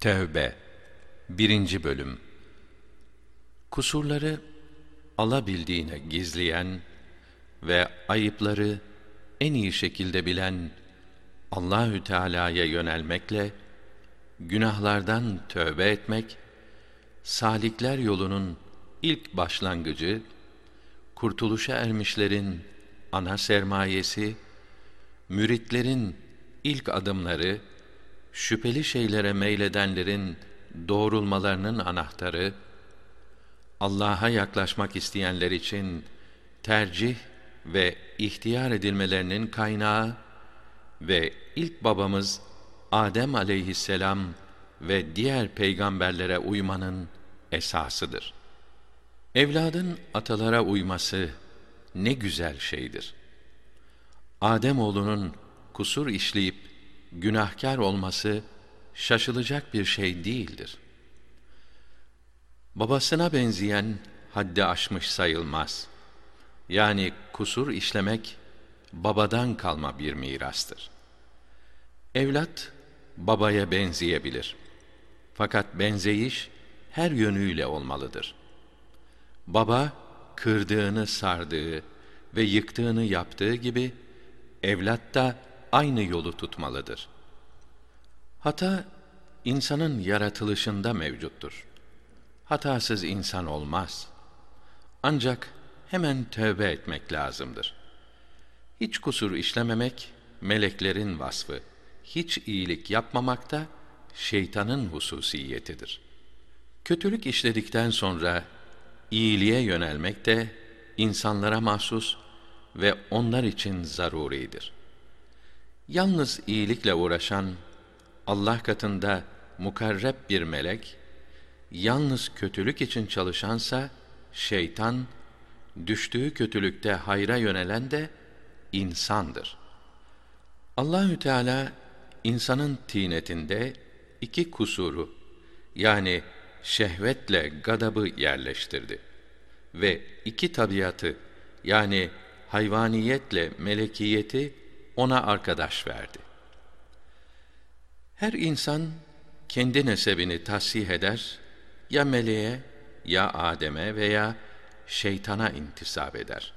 Tevbe 1. Bölüm Kusurları alabildiğine gizleyen ve ayıpları en iyi şekilde bilen Allahü Teala'ya yönelmekle günahlardan tövbe etmek salikler yolunun ilk başlangıcı kurtuluşa ermişlerin ana sermayesi müritlerin ilk adımları şüpheli şeylere meyledenlerin doğrulmalarının anahtarı, Allah'a yaklaşmak isteyenler için tercih ve ihtiyar edilmelerinin kaynağı ve ilk babamız Adem aleyhisselam ve diğer peygamberlere uymanın esasıdır. Evladın atalara uyması ne güzel şeydir. Adem oğlunun kusur işleyip günahkar olması şaşılacak bir şey değildir. Babasına benzeyen haddi aşmış sayılmaz. Yani kusur işlemek babadan kalma bir mirastır. Evlat babaya benzeyebilir. Fakat benzeyiş her yönüyle olmalıdır. Baba kırdığını sardığı ve yıktığını yaptığı gibi evlat da aynı yolu tutmalıdır. Hata insanın yaratılışında mevcuttur. Hatasız insan olmaz. Ancak hemen tövbe etmek lazımdır. Hiç kusur işlememek meleklerin vasfı. Hiç iyilik yapmamak da şeytanın hususiyetidir. Kötülük işledikten sonra iyiliğe yönelmek de insanlara mahsus ve onlar için zaruridir.'' Yalnız iyilikle uğraşan Allah katında mukarreb bir melek, yalnız kötülük için çalışansa şeytan, düştüğü kötülükte hayra yönelen de insandır. Allahü Teala insanın tinetinde iki kusuru yani şehvetle gadabı yerleştirdi ve iki tabiatı yani hayvaniyetle melekiyeti ona arkadaş verdi. Her insan kendi nesebini tasih eder, ya meleğe, ya Adem'e veya şeytana intisap eder.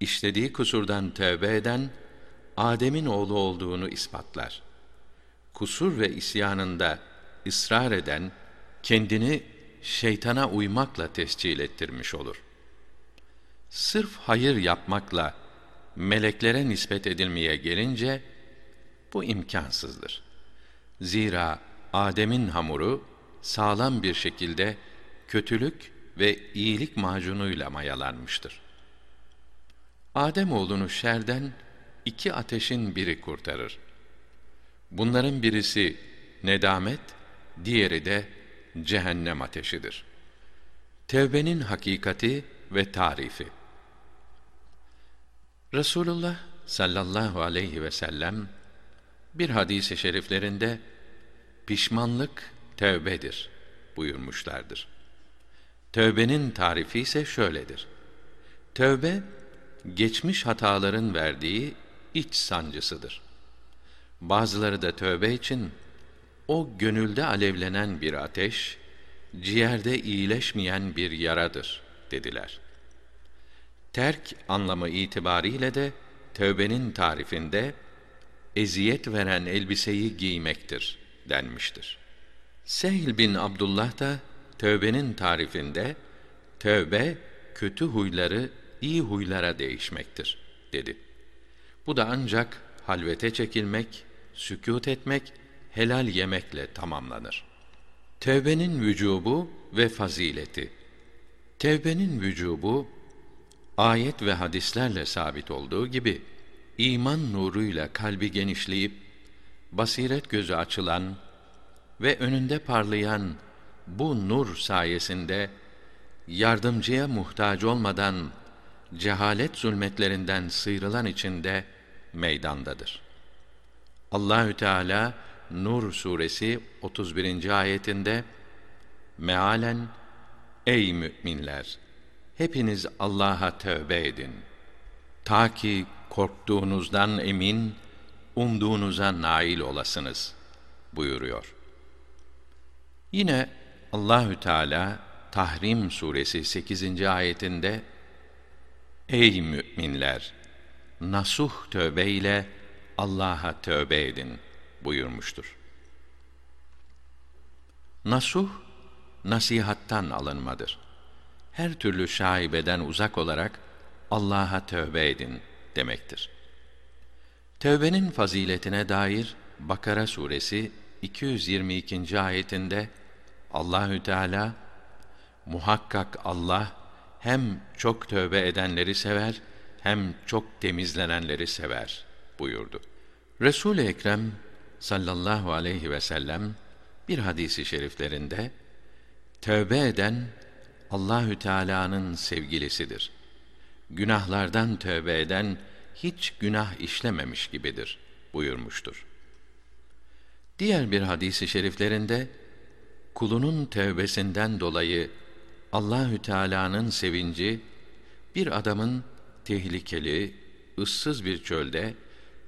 İşlediği kusurdan tövbe eden, Adem'in oğlu olduğunu ispatlar. Kusur ve isyanında ısrar eden, kendini şeytana uymakla tescil ettirmiş olur. Sırf hayır yapmakla, meleklere nispet edilmeye gelince bu imkansızdır. Zira Adem'in hamuru sağlam bir şekilde kötülük ve iyilik macunuyla mayalanmıştır. Adem oğlunu şerden iki ateşin biri kurtarır. Bunların birisi nedamet, diğeri de cehennem ateşidir. Tevbenin hakikati ve tarifi Resulullah sallallahu aleyhi ve sellem bir hadisi şeriflerinde pişmanlık tövbedir buyurmuşlardır. Tövbenin tarifi ise şöyledir. Tövbe geçmiş hataların verdiği iç sancısıdır. Bazıları da tövbe için o gönülde alevlenen bir ateş, ciğerde iyileşmeyen bir yaradır dediler.'' Terk anlamı itibariyle de tövbenin tarifinde eziyet veren elbiseyi giymektir denmiştir. Sehl bin Abdullah da tövbenin tarifinde tövbe kötü huyları iyi huylara değişmektir dedi. Bu da ancak halvete çekilmek, sükût etmek, helal yemekle tamamlanır. Tevbenin vücubu ve fazileti. Tevbenin vücubu ayet ve hadislerle sabit olduğu gibi iman nuruyla kalbi genişleyip basiret gözü açılan ve önünde parlayan bu nur sayesinde yardımcıya muhtaç olmadan cehalet zulmetlerinden sıyrılan içinde meydandadır. Allahü Teala Nur suresi 31. ayetinde mealen ey müminler hepiniz Allah'a tövbe edin. Ta ki korktuğunuzdan emin, umduğunuza nail olasınız buyuruyor. Yine Allahü Teala Tahrim suresi 8. ayetinde Ey müminler nasuh tövbe ile Allah'a tövbe edin buyurmuştur. Nasuh nasihattan alınmadır. Her türlü şaibeden uzak olarak Allah'a tövbe edin demektir. Tövbenin faziletine dair Bakara suresi 222. ayetinde Allahü Teala muhakkak Allah hem çok tövbe edenleri sever hem çok temizlenenleri sever buyurdu. Resul Ekrem sallallahu aleyhi ve sellem bir hadisi şeriflerinde tövbe eden Allahü Teala'nın sevgilisidir. Günahlardan tövbe eden hiç günah işlememiş gibidir buyurmuştur. Diğer bir hadisi şeriflerinde kulunun tövbesinden dolayı Allahü Teala'nın sevinci bir adamın tehlikeli, ıssız bir çölde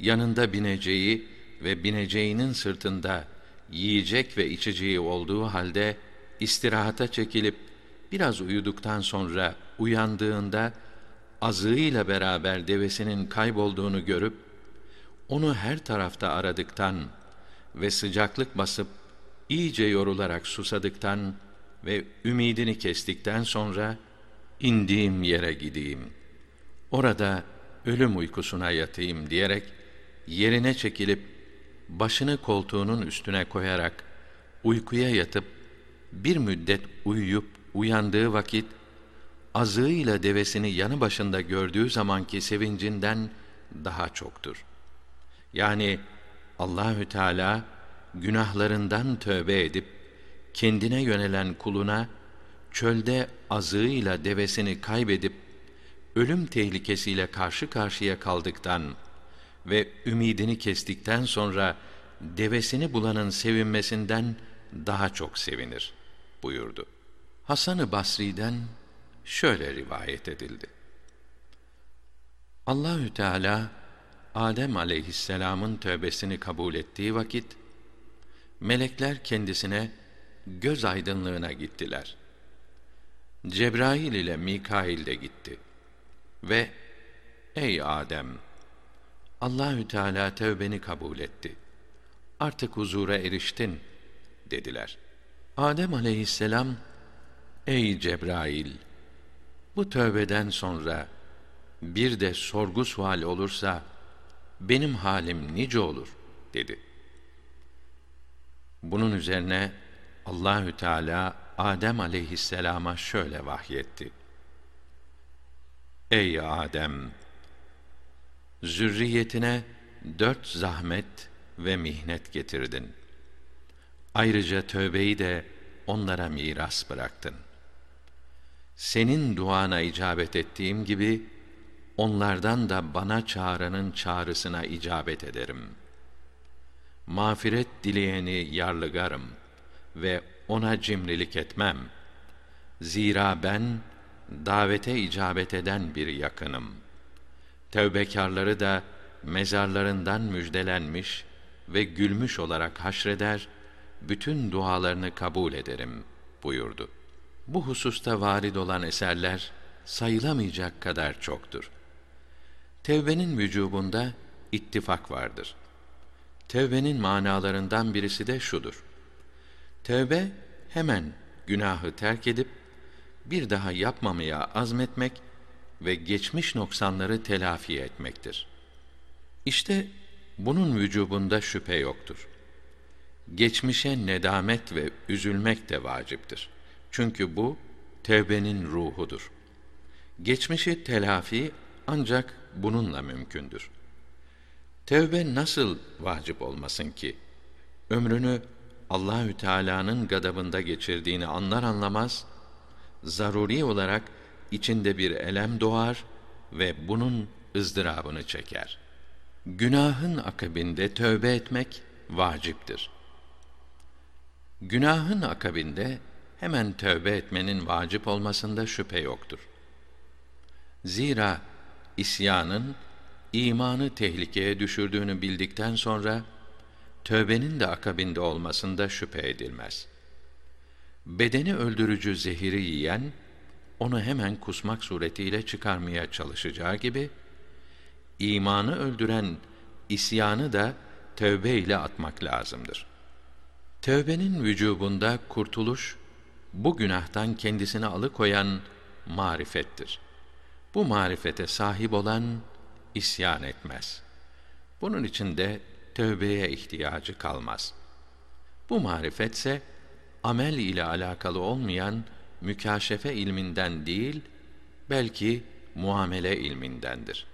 yanında bineceği ve bineceğinin sırtında yiyecek ve içeceği olduğu halde istirahata çekilip biraz uyuduktan sonra uyandığında azığıyla beraber devesinin kaybolduğunu görüp onu her tarafta aradıktan ve sıcaklık basıp iyice yorularak susadıktan ve ümidini kestikten sonra indiğim yere gideyim. Orada ölüm uykusuna yatayım diyerek yerine çekilip başını koltuğunun üstüne koyarak uykuya yatıp bir müddet uyuyup uyandığı vakit azığıyla devesini yanı başında gördüğü zamanki sevincinden daha çoktur. Yani Allahü Teala günahlarından tövbe edip kendine yönelen kuluna çölde azığıyla devesini kaybedip ölüm tehlikesiyle karşı karşıya kaldıktan ve ümidini kestikten sonra devesini bulanın sevinmesinden daha çok sevinir buyurdu. Hasan-ı Basri'den şöyle rivayet edildi. Allahü Teala Adem aleyhisselamın tövbesini kabul ettiği vakit melekler kendisine göz aydınlığına gittiler. Cebrail ile Mikail de gitti ve ey Adem Allahü Teala tövbeni kabul etti. Artık huzura eriştin dediler. Adem aleyhisselam ey Cebrail bu tövbeden sonra bir de sorgu sual olursa benim halim nice olur dedi. Bunun üzerine Allahü Teala Adem aleyhisselama şöyle vahyetti. Ey Adem! Zürriyetine dört zahmet ve mihnet getirdin. Ayrıca tövbeyi de onlara miras bıraktın. Senin duana icabet ettiğim gibi, onlardan da bana çağıranın çağrısına icabet ederim. Mağfiret dileyeni yarlıgarım ve ona cimrilik etmem. Zira ben davete icabet eden bir yakınım. Tevbekarları da mezarlarından müjdelenmiş ve gülmüş olarak haşreder, bütün dualarını kabul ederim buyurdu. Bu hususta varid olan eserler sayılamayacak kadar çoktur. Tevbenin vücubunda ittifak vardır. Tevbenin manalarından birisi de şudur. Tevbe hemen günahı terk edip bir daha yapmamaya azmetmek ve geçmiş noksanları telafi etmektir. İşte bunun vücubunda şüphe yoktur. Geçmişe nedamet ve üzülmek de vaciptir. Çünkü bu tevbenin ruhudur. Geçmişi telafi ancak bununla mümkündür. Tevbe nasıl vacip olmasın ki? Ömrünü Allahü Teala'nın gadabında geçirdiğini anlar anlamaz zaruri olarak içinde bir elem doğar ve bunun ızdırabını çeker. Günahın akabinde tövbe etmek vaciptir. Günahın akabinde hemen tövbe etmenin vacip olmasında şüphe yoktur. Zira isyanın imanı tehlikeye düşürdüğünü bildikten sonra tövbenin de akabinde olmasında şüphe edilmez. Bedeni öldürücü zehiri yiyen, onu hemen kusmak suretiyle çıkarmaya çalışacağı gibi, imanı öldüren isyanı da tövbe ile atmak lazımdır. Tövbenin vücubunda kurtuluş, bu günahtan kendisini alıkoyan marifettir. Bu marifete sahip olan isyan etmez. Bunun için de tövbeye ihtiyacı kalmaz. Bu marifetse amel ile alakalı olmayan mükaşefe ilminden değil, belki muamele ilmindendir.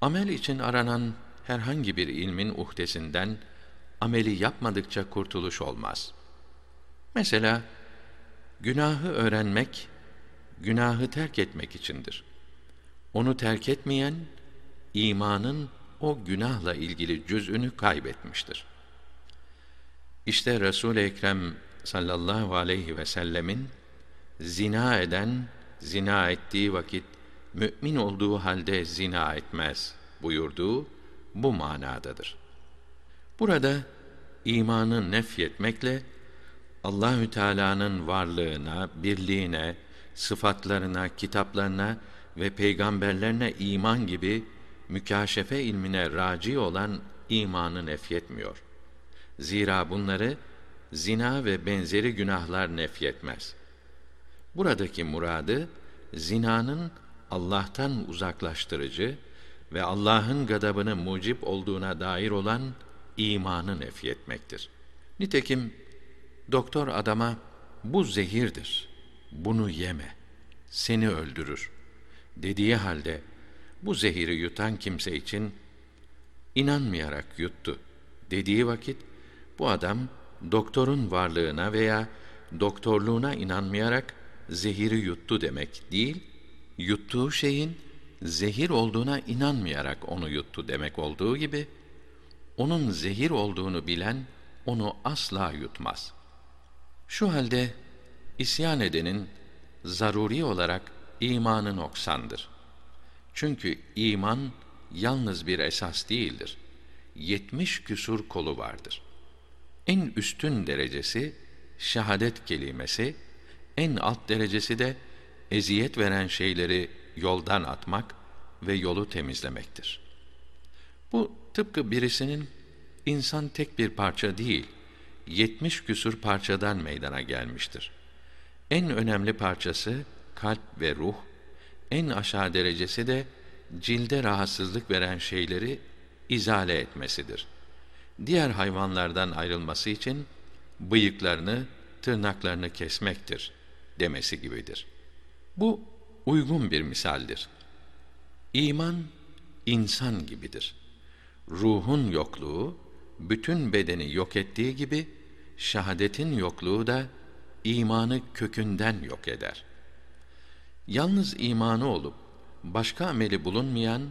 Amel için aranan herhangi bir ilmin uhdesinden ameli yapmadıkça kurtuluş olmaz. Mesela günahı öğrenmek günahı terk etmek içindir. Onu terk etmeyen imanın o günahla ilgili cüz'ünü kaybetmiştir. İşte Resul Ekrem sallallahu aleyhi ve sellemin zina eden zina ettiği vakit mümin olduğu halde zina etmez buyurduğu bu manadadır. Burada imanı nefyetmekle Allahü Teala'nın varlığına, birliğine, sıfatlarına, kitaplarına ve peygamberlerine iman gibi mükaşefe ilmine raci olan imanı nefyetmiyor. Zira bunları zina ve benzeri günahlar nefyetmez. Buradaki muradı zinanın Allah'tan uzaklaştırıcı ve Allah'ın gadabını mucip olduğuna dair olan imanı nefyetmektir. Nitekim doktor adama bu zehirdir. Bunu yeme. Seni öldürür. Dediği halde bu zehiri yutan kimse için inanmayarak yuttu dediği vakit bu adam doktorun varlığına veya doktorluğuna inanmayarak zehiri yuttu demek değil, yuttuğu şeyin zehir olduğuna inanmayarak onu yuttu demek olduğu gibi, onun zehir olduğunu bilen onu asla yutmaz. Şu halde isyan edenin zaruri olarak imanı noksandır. Çünkü iman yalnız bir esas değildir. Yetmiş küsur kolu vardır. En üstün derecesi şehadet kelimesi, en alt derecesi de eziyet veren şeyleri yoldan atmak ve yolu temizlemektir. Bu tıpkı birisinin insan tek bir parça değil, yetmiş küsur parçadan meydana gelmiştir. En önemli parçası kalp ve ruh, en aşağı derecesi de cilde rahatsızlık veren şeyleri izale etmesidir. Diğer hayvanlardan ayrılması için bıyıklarını, tırnaklarını kesmektir demesi gibidir. Bu uygun bir misaldir. İman insan gibidir. Ruhun yokluğu bütün bedeni yok ettiği gibi şahadetin yokluğu da imanı kökünden yok eder. Yalnız imanı olup başka ameli bulunmayan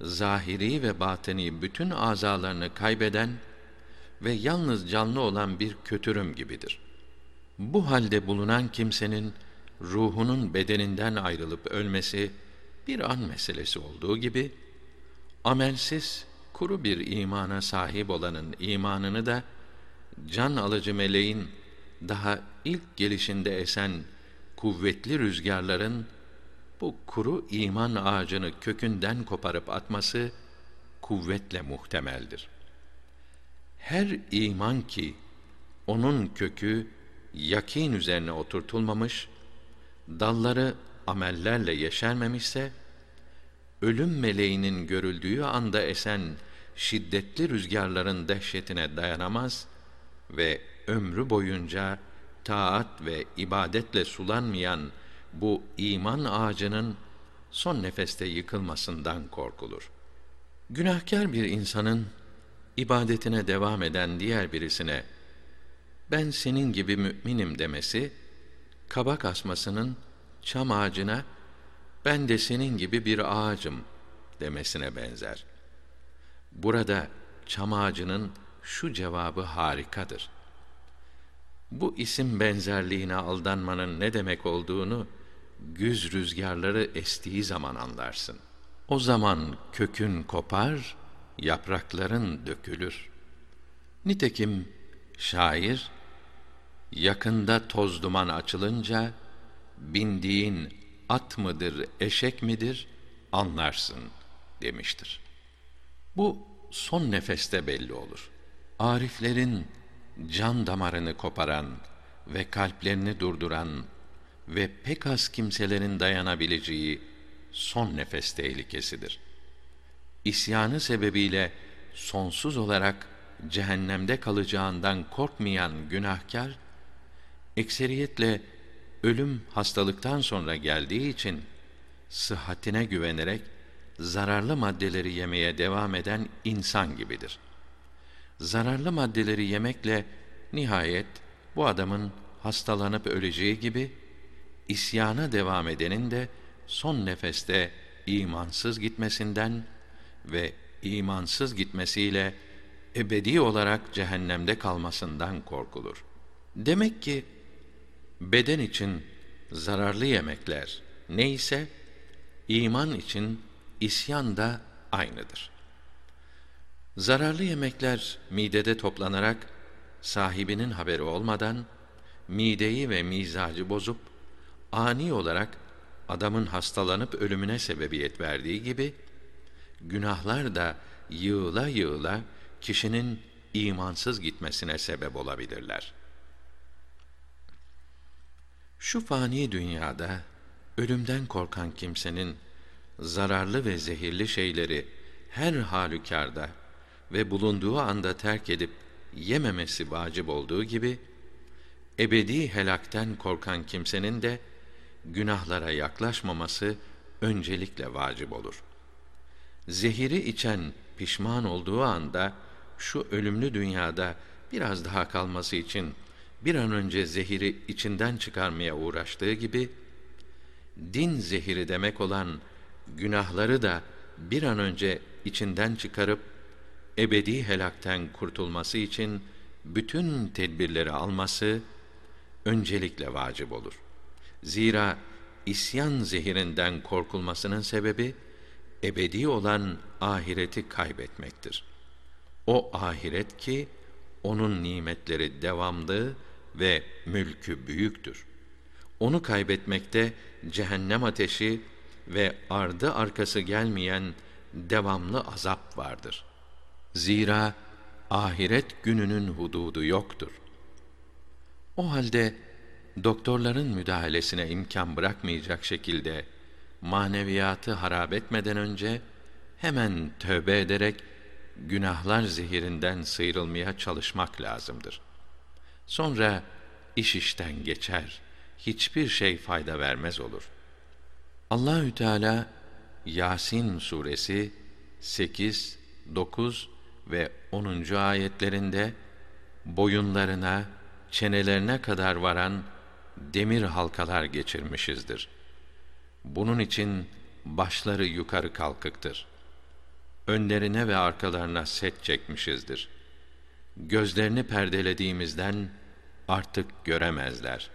zahiri ve batini bütün azalarını kaybeden ve yalnız canlı olan bir kötürüm gibidir. Bu halde bulunan kimsenin ruhunun bedeninden ayrılıp ölmesi bir an meselesi olduğu gibi amelsiz kuru bir imana sahip olanın imanını da can alıcı meleğin daha ilk gelişinde esen kuvvetli rüzgarların bu kuru iman ağacını kökünden koparıp atması kuvvetle muhtemeldir. Her iman ki onun kökü yakin üzerine oturtulmamış, dalları amellerle yeşermemişse, ölüm meleğinin görüldüğü anda esen şiddetli rüzgarların dehşetine dayanamaz ve ömrü boyunca taat ve ibadetle sulanmayan bu iman ağacının son nefeste yıkılmasından korkulur. Günahkar bir insanın ibadetine devam eden diğer birisine ben senin gibi müminim demesi kabak asmasının çam ağacına ben de senin gibi bir ağacım demesine benzer. Burada çam ağacının şu cevabı harikadır. Bu isim benzerliğine aldanmanın ne demek olduğunu güz rüzgarları estiği zaman anlarsın. O zaman kökün kopar, yaprakların dökülür. Nitekim şair yakında toz duman açılınca bindiğin at mıdır, eşek midir anlarsın demiştir. Bu son nefeste belli olur. Ariflerin can damarını koparan ve kalplerini durduran ve pek az kimselerin dayanabileceği son nefes tehlikesidir. İsyanı sebebiyle sonsuz olarak cehennemde kalacağından korkmayan günahkar ekseriyetle ölüm hastalıktan sonra geldiği için sıhhatine güvenerek zararlı maddeleri yemeye devam eden insan gibidir. Zararlı maddeleri yemekle nihayet bu adamın hastalanıp öleceği gibi isyana devam edenin de son nefeste imansız gitmesinden ve imansız gitmesiyle ebedi olarak cehennemde kalmasından korkulur. Demek ki beden için zararlı yemekler neyse iman için isyan da aynıdır. Zararlı yemekler midede toplanarak sahibinin haberi olmadan mideyi ve mizacı bozup ani olarak adamın hastalanıp ölümüne sebebiyet verdiği gibi günahlar da yığıla yığıla kişinin imansız gitmesine sebep olabilirler. Şu fani dünyada ölümden korkan kimsenin zararlı ve zehirli şeyleri her halükarda ve bulunduğu anda terk edip yememesi vacip olduğu gibi ebedi helakten korkan kimsenin de günahlara yaklaşmaması öncelikle vacip olur. Zehiri içen pişman olduğu anda şu ölümlü dünyada biraz daha kalması için bir an önce zehiri içinden çıkarmaya uğraştığı gibi din zehiri demek olan günahları da bir an önce içinden çıkarıp ebedi helakten kurtulması için bütün tedbirleri alması öncelikle vacip olur. Zira isyan zehirinden korkulmasının sebebi ebedi olan ahireti kaybetmektir. O ahiret ki onun nimetleri devamlı ve mülkü büyüktür. Onu kaybetmekte cehennem ateşi ve ardı arkası gelmeyen devamlı azap vardır. Zira ahiret gününün hududu yoktur. O halde doktorların müdahalesine imkan bırakmayacak şekilde maneviyatı harap etmeden önce hemen tövbe ederek günahlar zehirinden sıyrılmaya çalışmak lazımdır. Sonra iş işten geçer, hiçbir şey fayda vermez olur. Allahü Teala Yasin suresi 8, 9 ve 10. ayetlerinde boyunlarına, çenelerine kadar varan demir halkalar geçirmişizdir. Bunun için başları yukarı kalkıktır. Önlerine ve arkalarına set çekmişizdir. Gözlerini perdelediğimizden artık göremezler.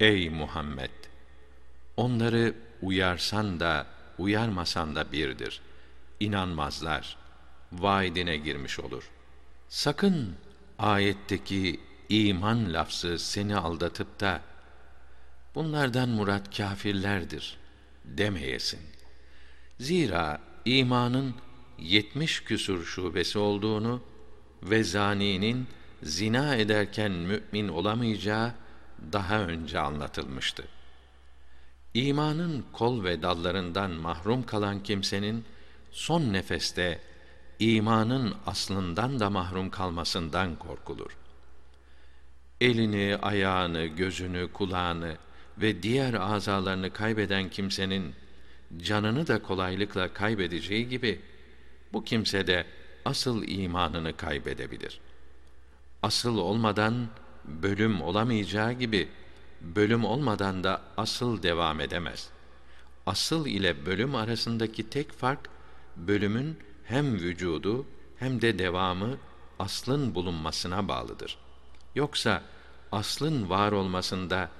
Ey Muhammed! Onları uyarsan da uyarmasan da birdir. İnanmazlar. Vaidine girmiş olur. Sakın ayetteki iman lafzı seni aldatıp da bunlardan murat kâfirlerdir demeyesin. Zira imanın yetmiş küsur şubesi olduğunu ve zaninin zina ederken mümin olamayacağı daha önce anlatılmıştı. İmanın kol ve dallarından mahrum kalan kimsenin son nefeste imanın aslından da mahrum kalmasından korkulur. Elini, ayağını, gözünü, kulağını ve diğer azalarını kaybeden kimsenin canını da kolaylıkla kaybedeceği gibi bu kimse de asıl imanını kaybedebilir. Asıl olmadan bölüm olamayacağı gibi bölüm olmadan da asıl devam edemez. Asıl ile bölüm arasındaki tek fark bölümün hem vücudu hem de devamı aslın bulunmasına bağlıdır. Yoksa aslın var olmasında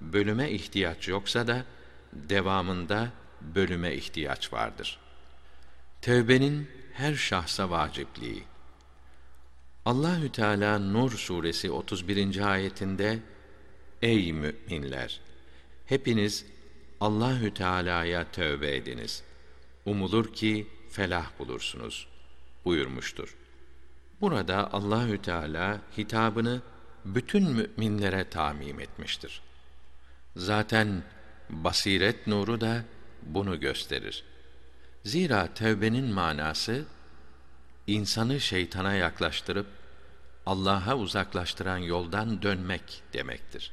bölüme ihtiyaç yoksa da devamında bölüme ihtiyaç vardır. Tevbenin her şahsa vacipliği. Allahü Teala Nur suresi 31. ayetinde Ey müminler hepiniz Allahü Teala'ya tövbe ediniz. Umulur ki felah bulursunuz buyurmuştur. Burada Allahü Teala hitabını bütün müminlere tamim etmiştir. Zaten basiret nuru da bunu gösterir. Zira tevbenin manası insanı şeytana yaklaştırıp Allah'a uzaklaştıran yoldan dönmek demektir.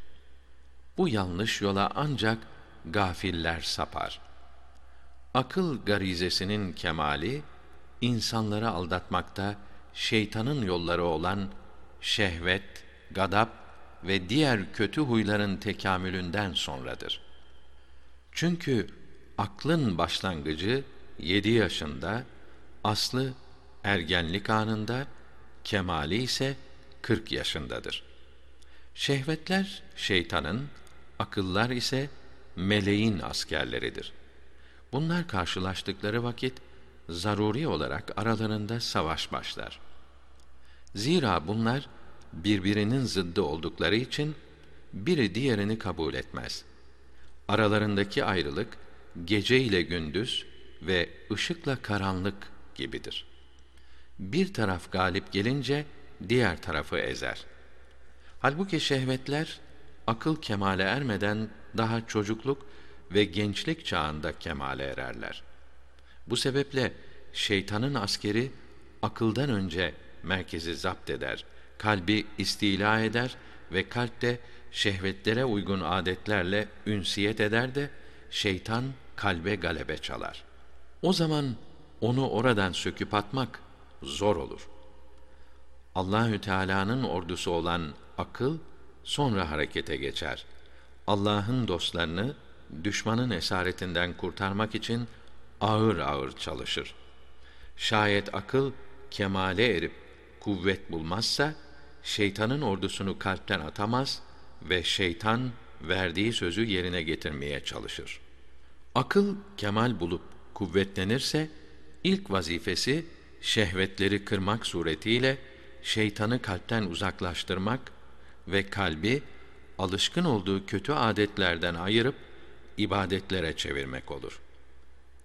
Bu yanlış yola ancak gafiller sapar. Akıl garizesinin kemali insanları aldatmakta şeytanın yolları olan şehvet, gadap ve diğer kötü huyların tekamülünden sonradır. Çünkü aklın başlangıcı yedi yaşında, aslı ergenlik anında, kemali ise kırk yaşındadır. Şehvetler şeytanın, akıllar ise meleğin askerleridir. Bunlar karşılaştıkları vakit zaruri olarak aralarında savaş başlar. Zira bunlar birbirinin zıddı oldukları için biri diğerini kabul etmez. Aralarındaki ayrılık gece ile gündüz ve ışıkla karanlık gibidir. Bir taraf galip gelince diğer tarafı ezer. Halbuki şehvetler akıl kemale ermeden daha çocukluk ve gençlik çağında kemale ererler. Bu sebeple şeytanın askeri akıldan önce merkezi zapt eder, kalbi istila eder ve kalpte şehvetlere uygun adetlerle ünsiyet eder de şeytan kalbe galebe çalar. O zaman onu oradan söküp atmak zor olur. Allahü Teala'nın ordusu olan akıl sonra harekete geçer. Allah'ın dostlarını düşmanın esaretinden kurtarmak için ağır ağır çalışır. Şayet akıl kemale erip kuvvet bulmazsa şeytanın ordusunu kalpten atamaz ve şeytan verdiği sözü yerine getirmeye çalışır. Akıl kemal bulup kuvvetlenirse ilk vazifesi şehvetleri kırmak suretiyle şeytanı kalpten uzaklaştırmak ve kalbi alışkın olduğu kötü adetlerden ayırıp ibadetlere çevirmek olur.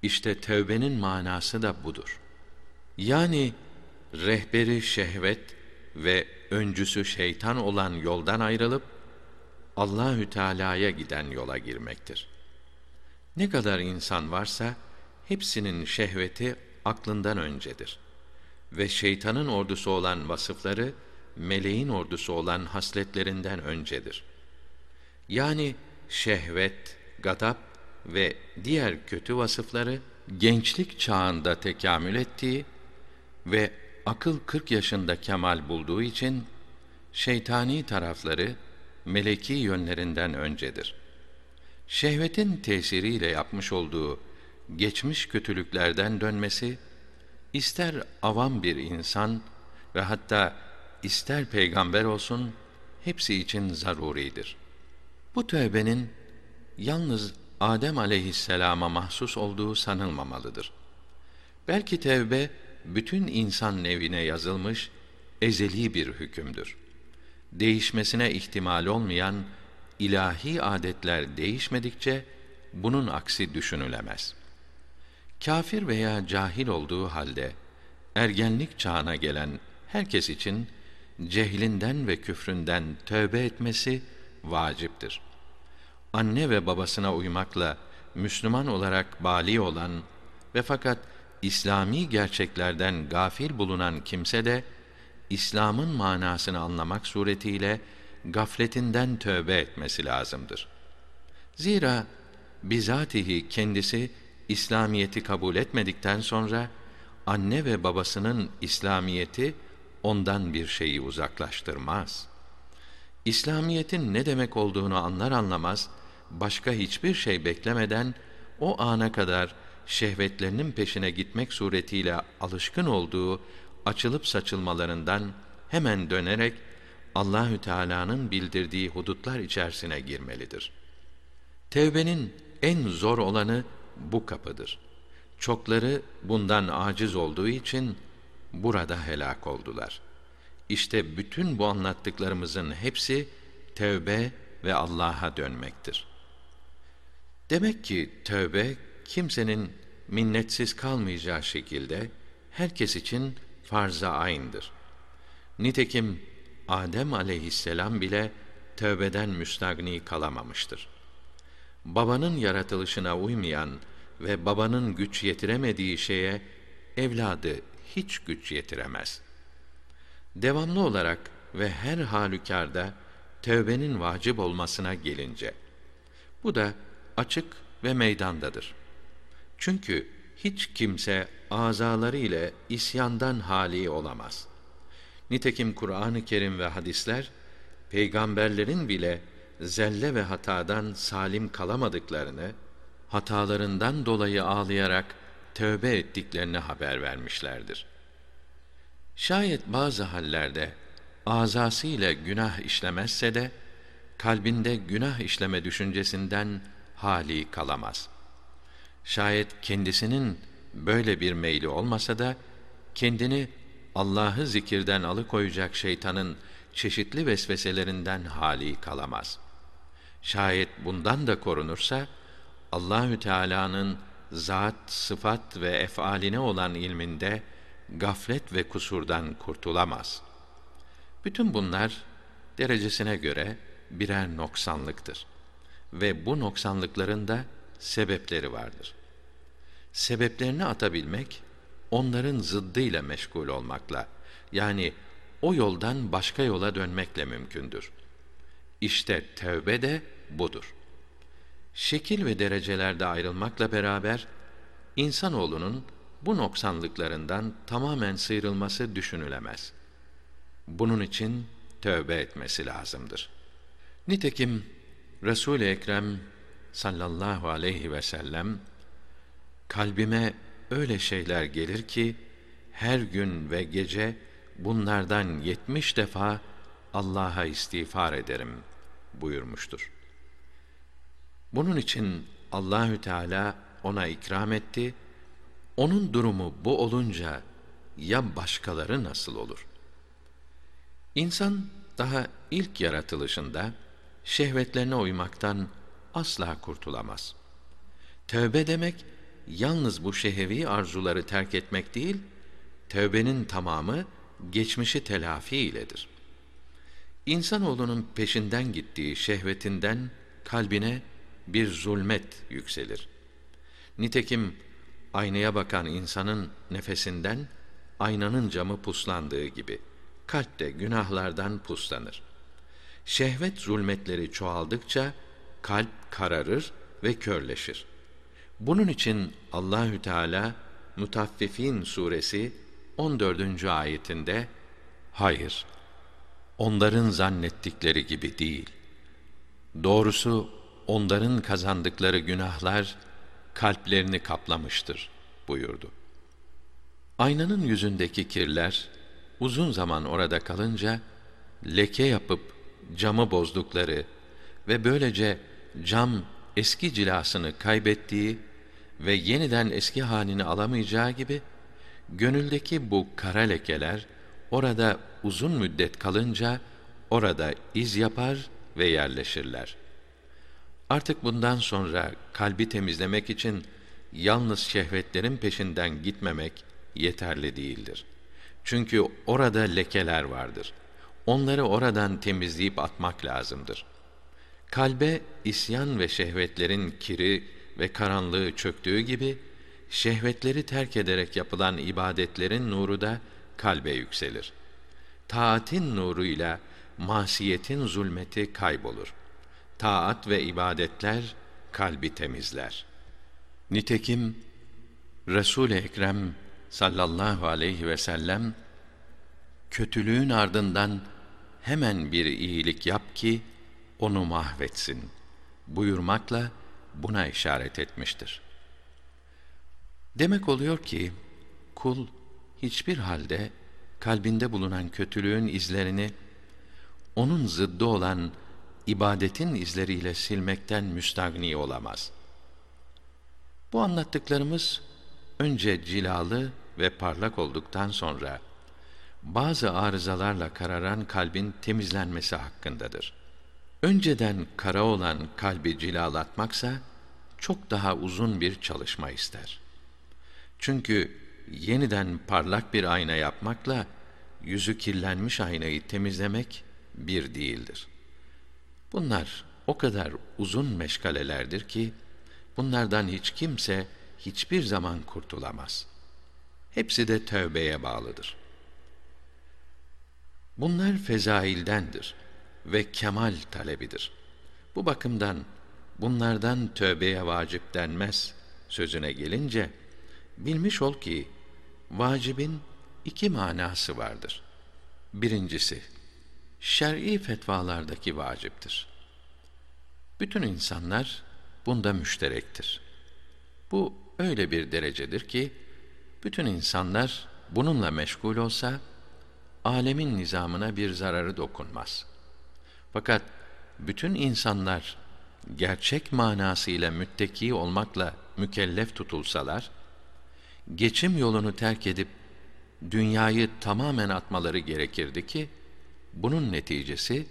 İşte tevbenin manası da budur. Yani rehberi şehvet ve öncüsü şeytan olan yoldan ayrılıp Allahü Teala'ya giden yola girmektir. Ne kadar insan varsa hepsinin şehveti aklından öncedir ve şeytanın ordusu olan vasıfları meleğin ordusu olan hasletlerinden öncedir. Yani şehvet, gadap ve diğer kötü vasıfları gençlik çağında tekamül ettiği ve akıl 40 yaşında kemal bulduğu için şeytani tarafları meleki yönlerinden öncedir. Şehvetin tesiriyle yapmış olduğu geçmiş kötülüklerden dönmesi ister avam bir insan ve hatta ister peygamber olsun hepsi için zaruridir. Bu tövbenin yalnız Adem aleyhisselama mahsus olduğu sanılmamalıdır. Belki tevbe bütün insan nevine yazılmış ezeli bir hükümdür. Değişmesine ihtimal olmayan ilahi adetler değişmedikçe bunun aksi düşünülemez. Kafir veya cahil olduğu halde ergenlik çağına gelen herkes için cehlinden ve küfründen tövbe etmesi vaciptir. Anne ve babasına uymakla Müslüman olarak bali olan ve fakat İslami gerçeklerden gafil bulunan kimse de İslam'ın manasını anlamak suretiyle gafletinden tövbe etmesi lazımdır. Zira bizatihi kendisi İslamiyeti kabul etmedikten sonra anne ve babasının İslamiyeti ondan bir şeyi uzaklaştırmaz. İslamiyetin ne demek olduğunu anlar anlamaz başka hiçbir şey beklemeden o ana kadar şehvetlerinin peşine gitmek suretiyle alışkın olduğu açılıp saçılmalarından hemen dönerek Allahü Teala'nın bildirdiği hudutlar içerisine girmelidir. Tevbenin en zor olanı bu kapıdır. Çokları bundan aciz olduğu için burada helak oldular. İşte bütün bu anlattıklarımızın hepsi tevbe ve Allah'a dönmektir. Demek ki tövbe kimsenin minnetsiz kalmayacağı şekilde herkes için farz-ı ayn'dır. Nitekim Adem aleyhisselam bile tövbeden müstagni kalamamıştır. Babanın yaratılışına uymayan ve babanın güç yetiremediği şeye evladı hiç güç yetiremez. Devamlı olarak ve her halükarda tövbenin vacip olmasına gelince bu da açık ve meydandadır. Çünkü hiç kimse azaları ile isyandan hali olamaz. Nitekim Kur'an-ı Kerim ve hadisler peygamberlerin bile zelle ve hatadan salim kalamadıklarını, hatalarından dolayı ağlayarak tövbe ettiklerini haber vermişlerdir. Şayet bazı hallerde azası ile günah işlemezse de kalbinde günah işleme düşüncesinden hali kalamaz. Şayet kendisinin böyle bir meyli olmasa da kendini Allah'ı zikirden alıkoyacak şeytanın çeşitli vesveselerinden hali kalamaz. Şayet bundan da korunursa Allahü Teala'nın zat, sıfat ve efaline olan ilminde gaflet ve kusurdan kurtulamaz. Bütün bunlar derecesine göre birer noksanlıktır ve bu noksanlıkların da sebepleri vardır. Sebeplerini atabilmek onların zıddıyla meşgul olmakla yani o yoldan başka yola dönmekle mümkündür. İşte tevbe de budur. Şekil ve derecelerde ayrılmakla beraber insanoğlunun bu noksanlıklarından tamamen sıyrılması düşünülemez. Bunun için tövbe etmesi lazımdır. Nitekim Resul-i Ekrem sallallahu aleyhi ve sellem kalbime öyle şeyler gelir ki her gün ve gece bunlardan yetmiş defa Allah'a istiğfar ederim buyurmuştur. Bunun için Allahü Teala ona ikram etti. Onun durumu bu olunca ya başkaları nasıl olur? İnsan daha ilk yaratılışında şehvetlerine uymaktan asla kurtulamaz. Tövbe demek yalnız bu şehevi arzuları terk etmek değil, tövbenin tamamı geçmişi telafi iledir. İnsanoğlunun peşinden gittiği şehvetinden kalbine bir zulmet yükselir. Nitekim aynaya bakan insanın nefesinden aynanın camı puslandığı gibi kalp de günahlardan puslanır. Şehvet zulmetleri çoğaldıkça kalp kararır ve körleşir. Bunun için Allahü Teala Mutaffifin suresi 14. ayetinde hayır onların zannettikleri gibi değil. Doğrusu onların kazandıkları günahlar kalplerini kaplamıştır buyurdu. Aynanın yüzündeki kirler uzun zaman orada kalınca leke yapıp camı bozdukları ve böylece cam eski cilasını kaybettiği ve yeniden eski halini alamayacağı gibi gönüldeki bu kara lekeler orada uzun müddet kalınca orada iz yapar ve yerleşirler. Artık bundan sonra kalbi temizlemek için yalnız şehvetlerin peşinden gitmemek yeterli değildir. Çünkü orada lekeler vardır. Onları oradan temizleyip atmak lazımdır. Kalbe isyan ve şehvetlerin kiri ve karanlığı çöktüğü gibi şehvetleri terk ederek yapılan ibadetlerin nuru da kalbe yükselir. Taatin nuruyla masiyetin zulmeti kaybolur. Taat ve ibadetler kalbi temizler. Nitekim Resul-i Ekrem sallallahu aleyhi ve sellem kötülüğün ardından hemen bir iyilik yap ki onu mahvetsin buyurmakla buna işaret etmiştir. Demek oluyor ki kul hiçbir halde kalbinde bulunan kötülüğün izlerini onun zıddı olan ibadetin izleriyle silmekten müstagni olamaz. Bu anlattıklarımız önce cilalı ve parlak olduktan sonra bazı arızalarla kararan kalbin temizlenmesi hakkındadır. Önceden kara olan kalbi cilalatmaksa çok daha uzun bir çalışma ister. Çünkü yeniden parlak bir ayna yapmakla yüzü kirlenmiş aynayı temizlemek bir değildir. Bunlar o kadar uzun meşgalelerdir ki bunlardan hiç kimse hiçbir zaman kurtulamaz. Hepsi de tövbeye bağlıdır. Bunlar fezaildendir ve kemal talebidir. Bu bakımdan bunlardan tövbeye vacip denmez sözüne gelince bilmiş ol ki vacibin iki manası vardır. Birincisi şer'i fetvalardaki vaciptir. Bütün insanlar bunda müşterektir. Bu öyle bir derecedir ki bütün insanlar bununla meşgul olsa alemin nizamına bir zararı dokunmaz. Fakat bütün insanlar gerçek manasıyla mütteki olmakla mükellef tutulsalar, geçim yolunu terk edip dünyayı tamamen atmaları gerekirdi ki bunun neticesi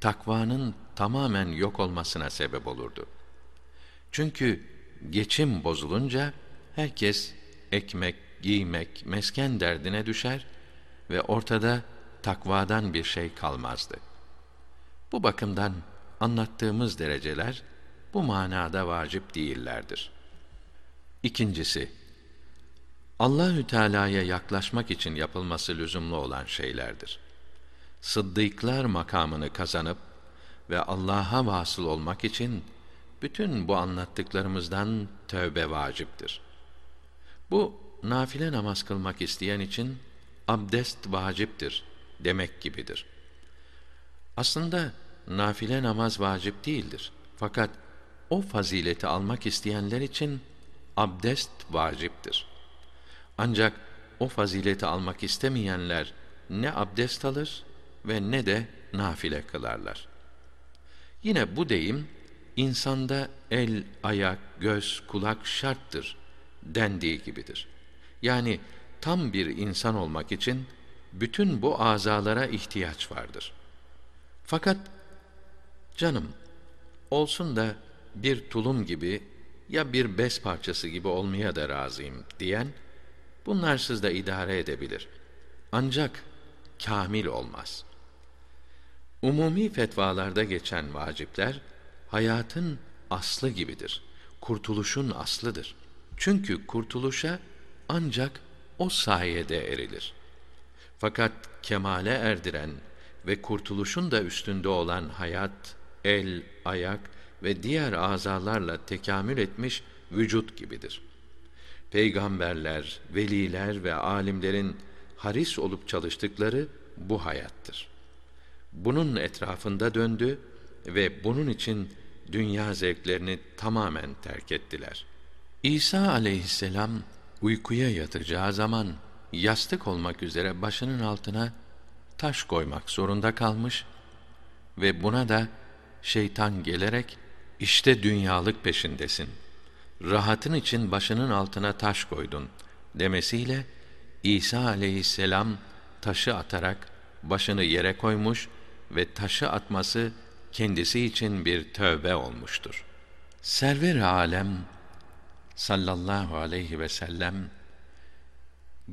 takvanın tamamen yok olmasına sebep olurdu. Çünkü geçim bozulunca herkes ekmek, giymek, mesken derdine düşer ve ortada takvadan bir şey kalmazdı. Bu bakımdan anlattığımız dereceler bu manada vacip değillerdir. İkincisi, Allahü Teala'ya yaklaşmak için yapılması lüzumlu olan şeylerdir. Sıddıklar makamını kazanıp ve Allah'a vasıl olmak için bütün bu anlattıklarımızdan tövbe vaciptir. Bu nafile namaz kılmak isteyen için abdest vaciptir demek gibidir. Aslında nafile namaz vacip değildir. Fakat o fazileti almak isteyenler için abdest vaciptir. Ancak o fazileti almak istemeyenler ne abdest alır ve ne de nafile kılarlar. Yine bu deyim insanda el, ayak, göz, kulak şarttır dendiği gibidir. Yani tam bir insan olmak için bütün bu azalara ihtiyaç vardır. Fakat canım olsun da bir tulum gibi ya bir bez parçası gibi olmaya da razıyım diyen bunlarsız da idare edebilir. Ancak kamil olmaz. Umumi fetvalarda geçen vacipler hayatın aslı gibidir. Kurtuluşun aslıdır. Çünkü kurtuluşa ancak o sayede erilir. Fakat kemale erdiren ve kurtuluşun da üstünde olan hayat, el, ayak ve diğer azalarla tekamül etmiş vücut gibidir. Peygamberler, veliler ve alimlerin haris olup çalıştıkları bu hayattır. Bunun etrafında döndü ve bunun için dünya zevklerini tamamen terk ettiler. İsa aleyhisselam uykuya yatacağı zaman yastık olmak üzere başının altına taş koymak zorunda kalmış ve buna da şeytan gelerek işte dünyalık peşindesin. Rahatın için başının altına taş koydun demesiyle İsa aleyhisselam taşı atarak başını yere koymuş ve taşı atması kendisi için bir tövbe olmuştur. Server alem sallallahu aleyhi ve sellem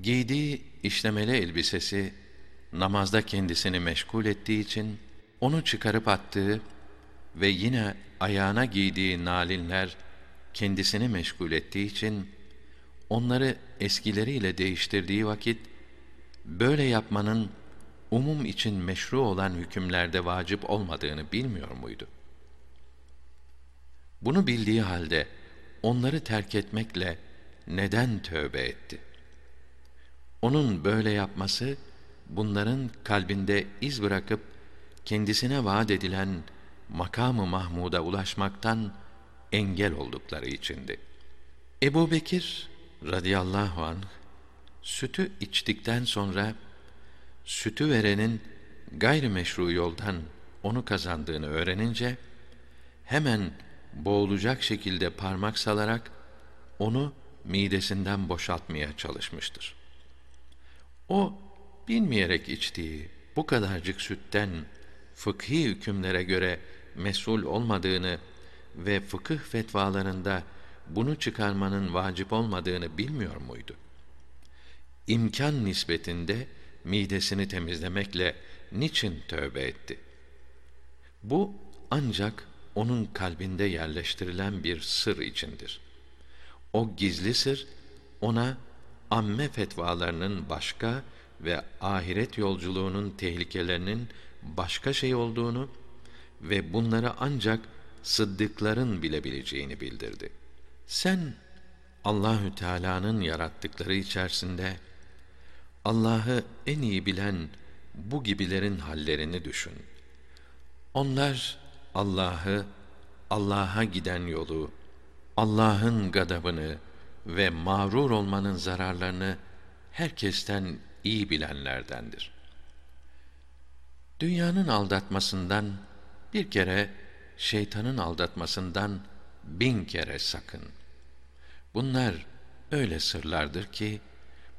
giydiği işlemeli elbisesi namazda kendisini meşgul ettiği için onu çıkarıp attığı ve yine ayağına giydiği nalinler kendisini meşgul ettiği için onları eskileriyle değiştirdiği vakit böyle yapmanın umum için meşru olan hükümlerde vacip olmadığını bilmiyor muydu? Bunu bildiği halde onları terk etmekle neden tövbe etti? Onun böyle yapması bunların kalbinde iz bırakıp kendisine vaat edilen makamı Mahmud'a ulaşmaktan engel oldukları içindi. Ebu Bekir radıyallahu anh sütü içtikten sonra sütü verenin gayrimeşru yoldan onu kazandığını öğrenince hemen boğulacak şekilde parmak salarak onu midesinden boşaltmaya çalışmıştır. O bilmeyerek içtiği bu kadarcık sütten fıkhi hükümlere göre mesul olmadığını ve fıkıh fetvalarında bunu çıkarmanın vacip olmadığını bilmiyor muydu? İmkan nispetinde midesini temizlemekle niçin tövbe etti? Bu ancak onun kalbinde yerleştirilen bir sır içindir. O gizli sır ona amme fetvalarının başka ve ahiret yolculuğunun tehlikelerinin başka şey olduğunu ve bunları ancak sıddıkların bilebileceğini bildirdi. Sen Allahü Teala'nın yarattıkları içerisinde Allah'ı en iyi bilen bu gibilerin hallerini düşün. Onlar Allah'ı, Allah'a giden yolu, Allah'ın gadabını ve mağrur olmanın zararlarını herkesten iyi bilenlerdendir. Dünyanın aldatmasından bir kere, şeytanın aldatmasından bin kere sakın. Bunlar öyle sırlardır ki,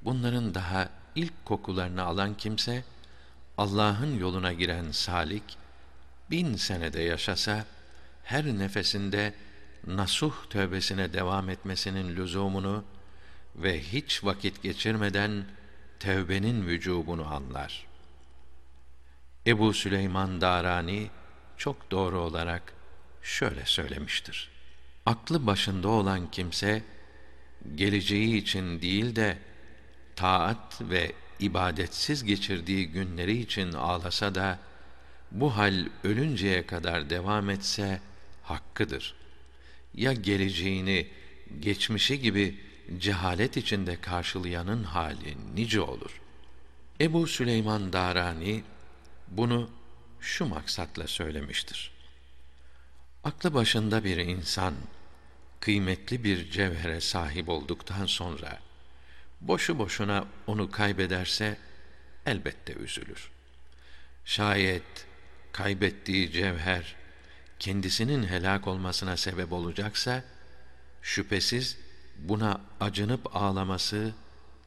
bunların daha ilk kokularını alan kimse, Allah'ın yoluna giren salik, bin senede yaşasa, her nefesinde nasuh tövbesine devam etmesinin lüzumunu ve hiç vakit geçirmeden tevbenin vücubunu anlar. Ebu Süleyman Darani çok doğru olarak şöyle söylemiştir. Aklı başında olan kimse geleceği için değil de taat ve ibadetsiz geçirdiği günleri için ağlasa da bu hal ölünceye kadar devam etse hakkıdır. Ya geleceğini geçmişi gibi cehalet içinde karşılayanın hali nice olur. Ebu Süleyman Darani bunu şu maksatla söylemiştir. Aklı başında bir insan kıymetli bir cevhere sahip olduktan sonra boşu boşuna onu kaybederse elbette üzülür. Şayet kaybettiği cevher kendisinin helak olmasına sebep olacaksa şüphesiz buna acınıp ağlaması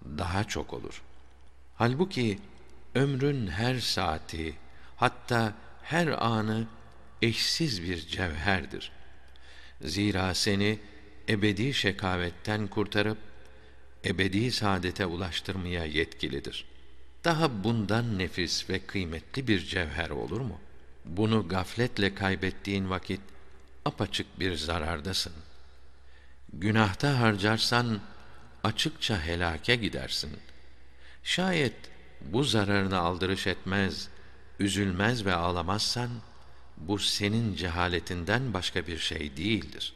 daha çok olur. Halbuki ömrün her saati, hatta her anı eşsiz bir cevherdir. Zira seni ebedi şekavetten kurtarıp ebedi saadete ulaştırmaya yetkilidir. Daha bundan nefis ve kıymetli bir cevher olur mu? Bunu gafletle kaybettiğin vakit apaçık bir zarardasın. Günahta harcarsan açıkça helake gidersin. Şayet bu zararını aldırış etmez, üzülmez ve ağlamazsan bu senin cehaletinden başka bir şey değildir.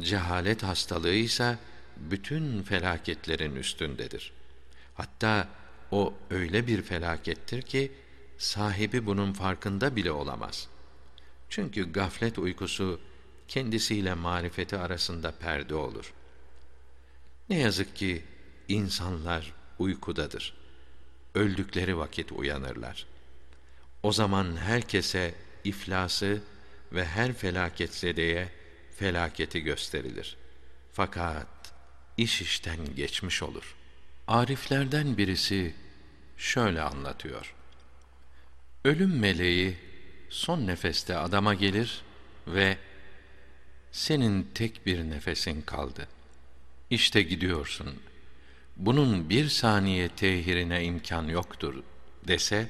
Cehalet hastalığı ise bütün felaketlerin üstündedir. Hatta o öyle bir felakettir ki sahibi bunun farkında bile olamaz. Çünkü gaflet uykusu kendisiyle marifeti arasında perde olur. Ne yazık ki insanlar uykudadır. Öldükleri vakit uyanırlar. O zaman herkese iflası ve her felaketsedeye felaketi gösterilir. Fakat iş işten geçmiş olur. Ariflerden birisi şöyle anlatıyor. Ölüm meleği son nefeste adama gelir ve senin tek bir nefesin kaldı. İşte gidiyorsun. Bunun bir saniye tehirine imkan yoktur dese,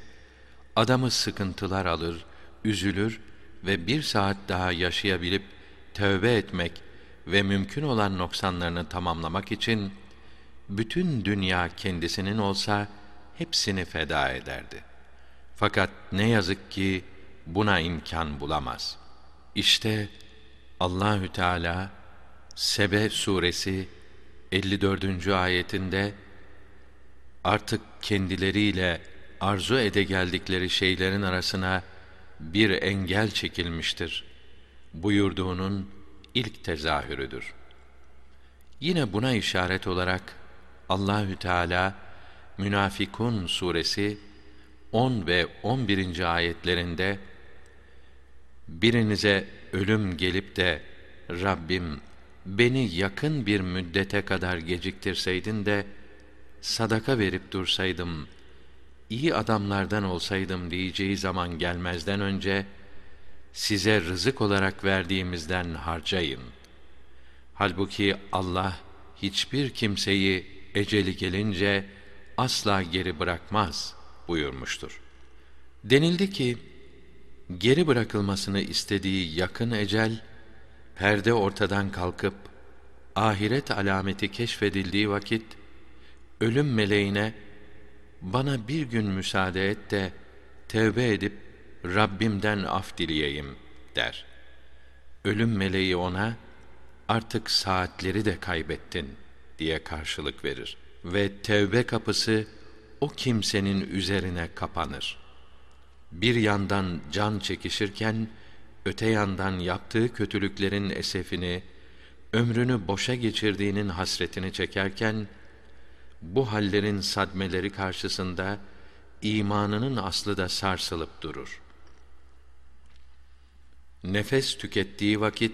adamı sıkıntılar alır, üzülür ve bir saat daha yaşayabilip tövbe etmek ve mümkün olan noksanlarını tamamlamak için bütün dünya kendisinin olsa hepsini feda ederdi. Fakat ne yazık ki buna imkan bulamaz. İşte Allahü Teala Sebe suresi 54. ayetinde artık kendileriyle arzu ede geldikleri şeylerin arasına bir engel çekilmiştir buyurduğunun ilk tezahürüdür. Yine buna işaret olarak Allahü Teala Münafikun suresi 10 ve 11. ayetlerinde birinize ölüm gelip de Rabbim beni yakın bir müddete kadar geciktirseydin de sadaka verip dursaydım, iyi adamlardan olsaydım diyeceği zaman gelmezden önce, size rızık olarak verdiğimizden harcayın. Halbuki Allah hiçbir kimseyi eceli gelince asla geri bırakmaz buyurmuştur. Denildi ki, geri bırakılmasını istediği yakın ecel, perde ortadan kalkıp, ahiret alameti keşfedildiği vakit, ölüm meleğine, bana bir gün müsaade et de, tevbe edip, Rabbimden af dileyeyim, der. Ölüm meleği ona, artık saatleri de kaybettin, diye karşılık verir. Ve tevbe kapısı, o kimsenin üzerine kapanır.'' bir yandan can çekişirken öte yandan yaptığı kötülüklerin esefini, ömrünü boşa geçirdiğinin hasretini çekerken bu hallerin sadmeleri karşısında imanının aslı da sarsılıp durur. Nefes tükettiği vakit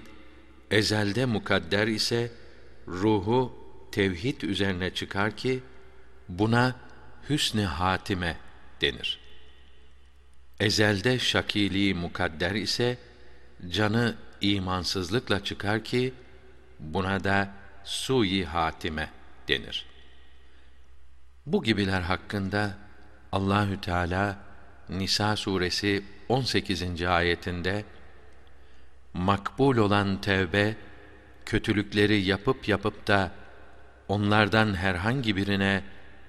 ezelde mukadder ise ruhu tevhid üzerine çıkar ki buna hüsnü hatime denir.'' Ezelde şakiliği mukadder ise canı imansızlıkla çıkar ki buna da sui hatime denir. Bu gibiler hakkında Allahü Teala Nisa suresi 18. ayetinde makbul olan tevbe kötülükleri yapıp yapıp da onlardan herhangi birine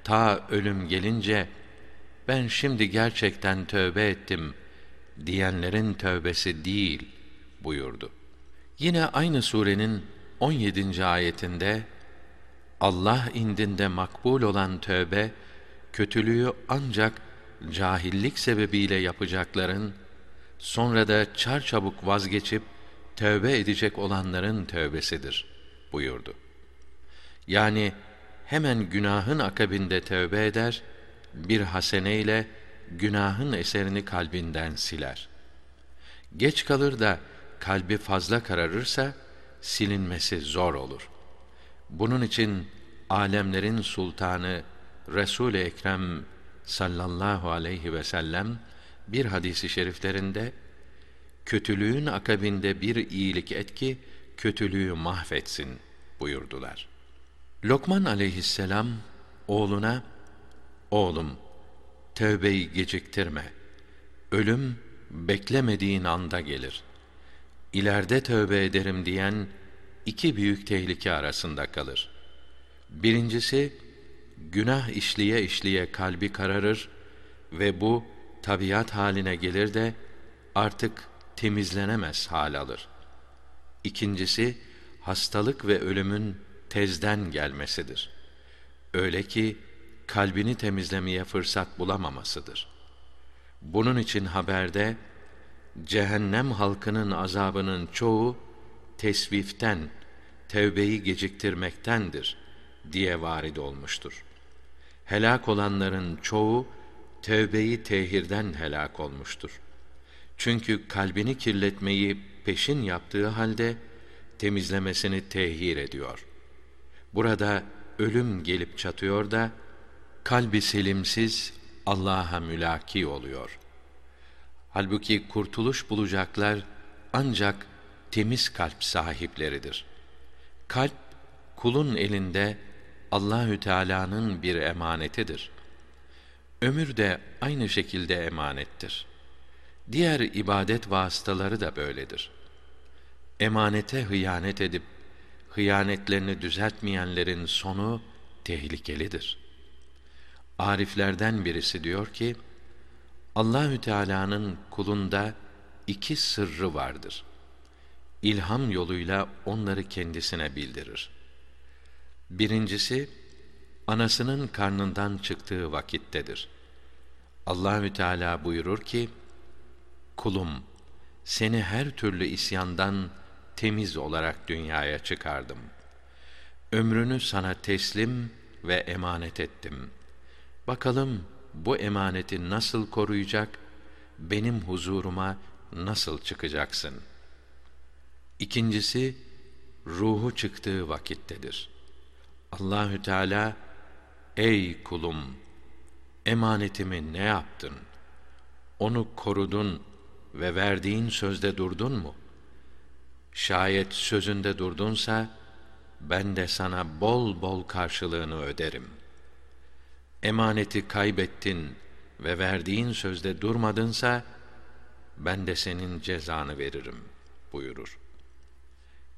ta ölüm gelince ben şimdi gerçekten tövbe ettim diyenlerin tövbesi değil buyurdu. Yine aynı surenin 17. ayetinde Allah indinde makbul olan tövbe kötülüğü ancak cahillik sebebiyle yapacakların sonra da çarçabuk vazgeçip tövbe edecek olanların tövbesidir buyurdu. Yani hemen günahın akabinde tövbe eder bir hasene ile günahın eserini kalbinden siler. Geç kalır da kalbi fazla kararırsa silinmesi zor olur. Bunun için alemlerin sultanı Resul-i Ekrem sallallahu aleyhi ve sellem bir hadisi şeriflerinde kötülüğün akabinde bir iyilik et ki kötülüğü mahvetsin buyurdular. Lokman aleyhisselam oğluna Oğlum, tövbeyi geciktirme. Ölüm beklemediğin anda gelir. İleride tövbe ederim diyen iki büyük tehlike arasında kalır. Birincisi, günah işliye işliye kalbi kararır ve bu tabiat haline gelir de artık temizlenemez hal alır. İkincisi, hastalık ve ölümün tezden gelmesidir. Öyle ki, kalbini temizlemeye fırsat bulamamasıdır. Bunun için haberde cehennem halkının azabının çoğu tesviften, tevbeyi geciktirmektendir diye varid olmuştur. Helak olanların çoğu tevbeyi tehirden helak olmuştur. Çünkü kalbini kirletmeyi peşin yaptığı halde temizlemesini tehir ediyor. Burada ölüm gelip çatıyor da kalbi selimsiz Allah'a mülaki oluyor. Halbuki kurtuluş bulacaklar ancak temiz kalp sahipleridir. Kalp kulun elinde Allahü Teala'nın bir emanetidir. Ömür de aynı şekilde emanettir. Diğer ibadet vasıtaları da böyledir. Emanete hıyanet edip hıyanetlerini düzeltmeyenlerin sonu tehlikelidir.'' Ariflerden birisi diyor ki, Allahü Teala'nın kulunda iki sırrı vardır. İlham yoluyla onları kendisine bildirir. Birincisi, anasının karnından çıktığı vakittedir. Allahü Teala buyurur ki, Kulum, seni her türlü isyandan temiz olarak dünyaya çıkardım. Ömrünü sana teslim ve emanet ettim.'' Bakalım bu emaneti nasıl koruyacak, benim huzuruma nasıl çıkacaksın? İkincisi, ruhu çıktığı vakittedir. Allahü Teala Ey kulum! Emanetimi ne yaptın? Onu korudun ve verdiğin sözde durdun mu? Şayet sözünde durdunsa, ben de sana bol bol karşılığını öderim. Emaneti kaybettin ve verdiğin sözde durmadınsa, ben de senin cezanı veririm buyurur.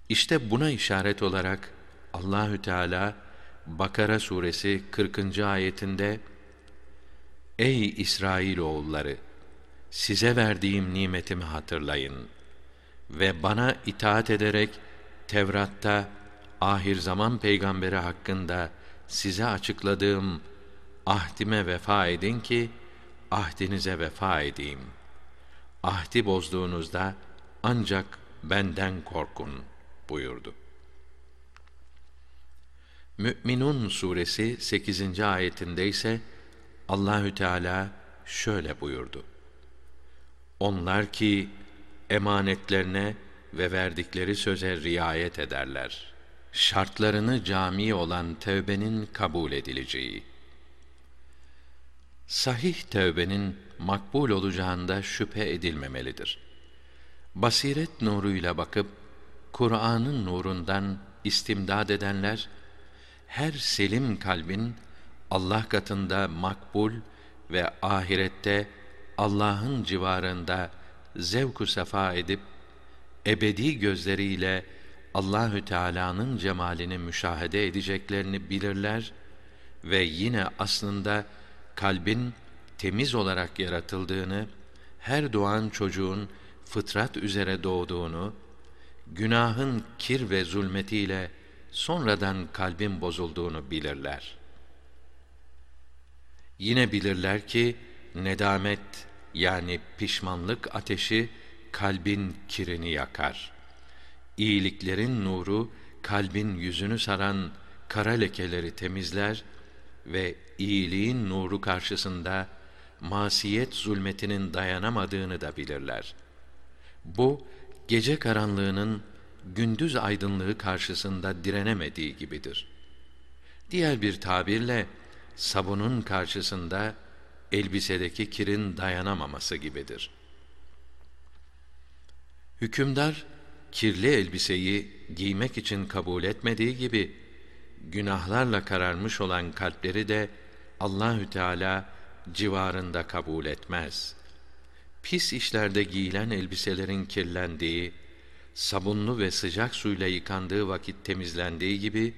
İşte buna işaret olarak Allahü Teala Bakara suresi 40. ayetinde Ey İsrail oğulları size verdiğim nimetimi hatırlayın ve bana itaat ederek Tevrat'ta ahir zaman peygamberi hakkında size açıkladığım ahdime vefa edin ki ahdinize vefa edeyim. Ahdi bozduğunuzda ancak benden korkun buyurdu. Mü'minun suresi 8. ayetinde ise Allahü Teala şöyle buyurdu. Onlar ki emanetlerine ve verdikleri söze riayet ederler. Şartlarını cami olan tevbenin kabul edileceği. Sahih tevbenin makbul olacağında şüphe edilmemelidir. Basiret nuruyla bakıp Kur'an'ın nurundan istimdad edenler her selim kalbin Allah katında makbul ve ahirette Allah'ın civarında zevku sefa edip ebedi gözleriyle Allahü Teala'nın cemalini müşahede edeceklerini bilirler ve yine aslında kalbin temiz olarak yaratıldığını, her doğan çocuğun fıtrat üzere doğduğunu, günahın kir ve zulmetiyle sonradan kalbin bozulduğunu bilirler. Yine bilirler ki nedamet yani pişmanlık ateşi kalbin kirini yakar. İyiliklerin nuru kalbin yüzünü saran kara lekeleri temizler ve iyiliğin nuru karşısında masiyet zulmetinin dayanamadığını da bilirler. Bu gece karanlığının gündüz aydınlığı karşısında direnemediği gibidir. Diğer bir tabirle sabunun karşısında elbisedeki kirin dayanamaması gibidir. Hükümdar kirli elbiseyi giymek için kabul etmediği gibi günahlarla kararmış olan kalpleri de Allahü Teala civarında kabul etmez. Pis işlerde giyilen elbiselerin kirlendiği, sabunlu ve sıcak suyla yıkandığı vakit temizlendiği gibi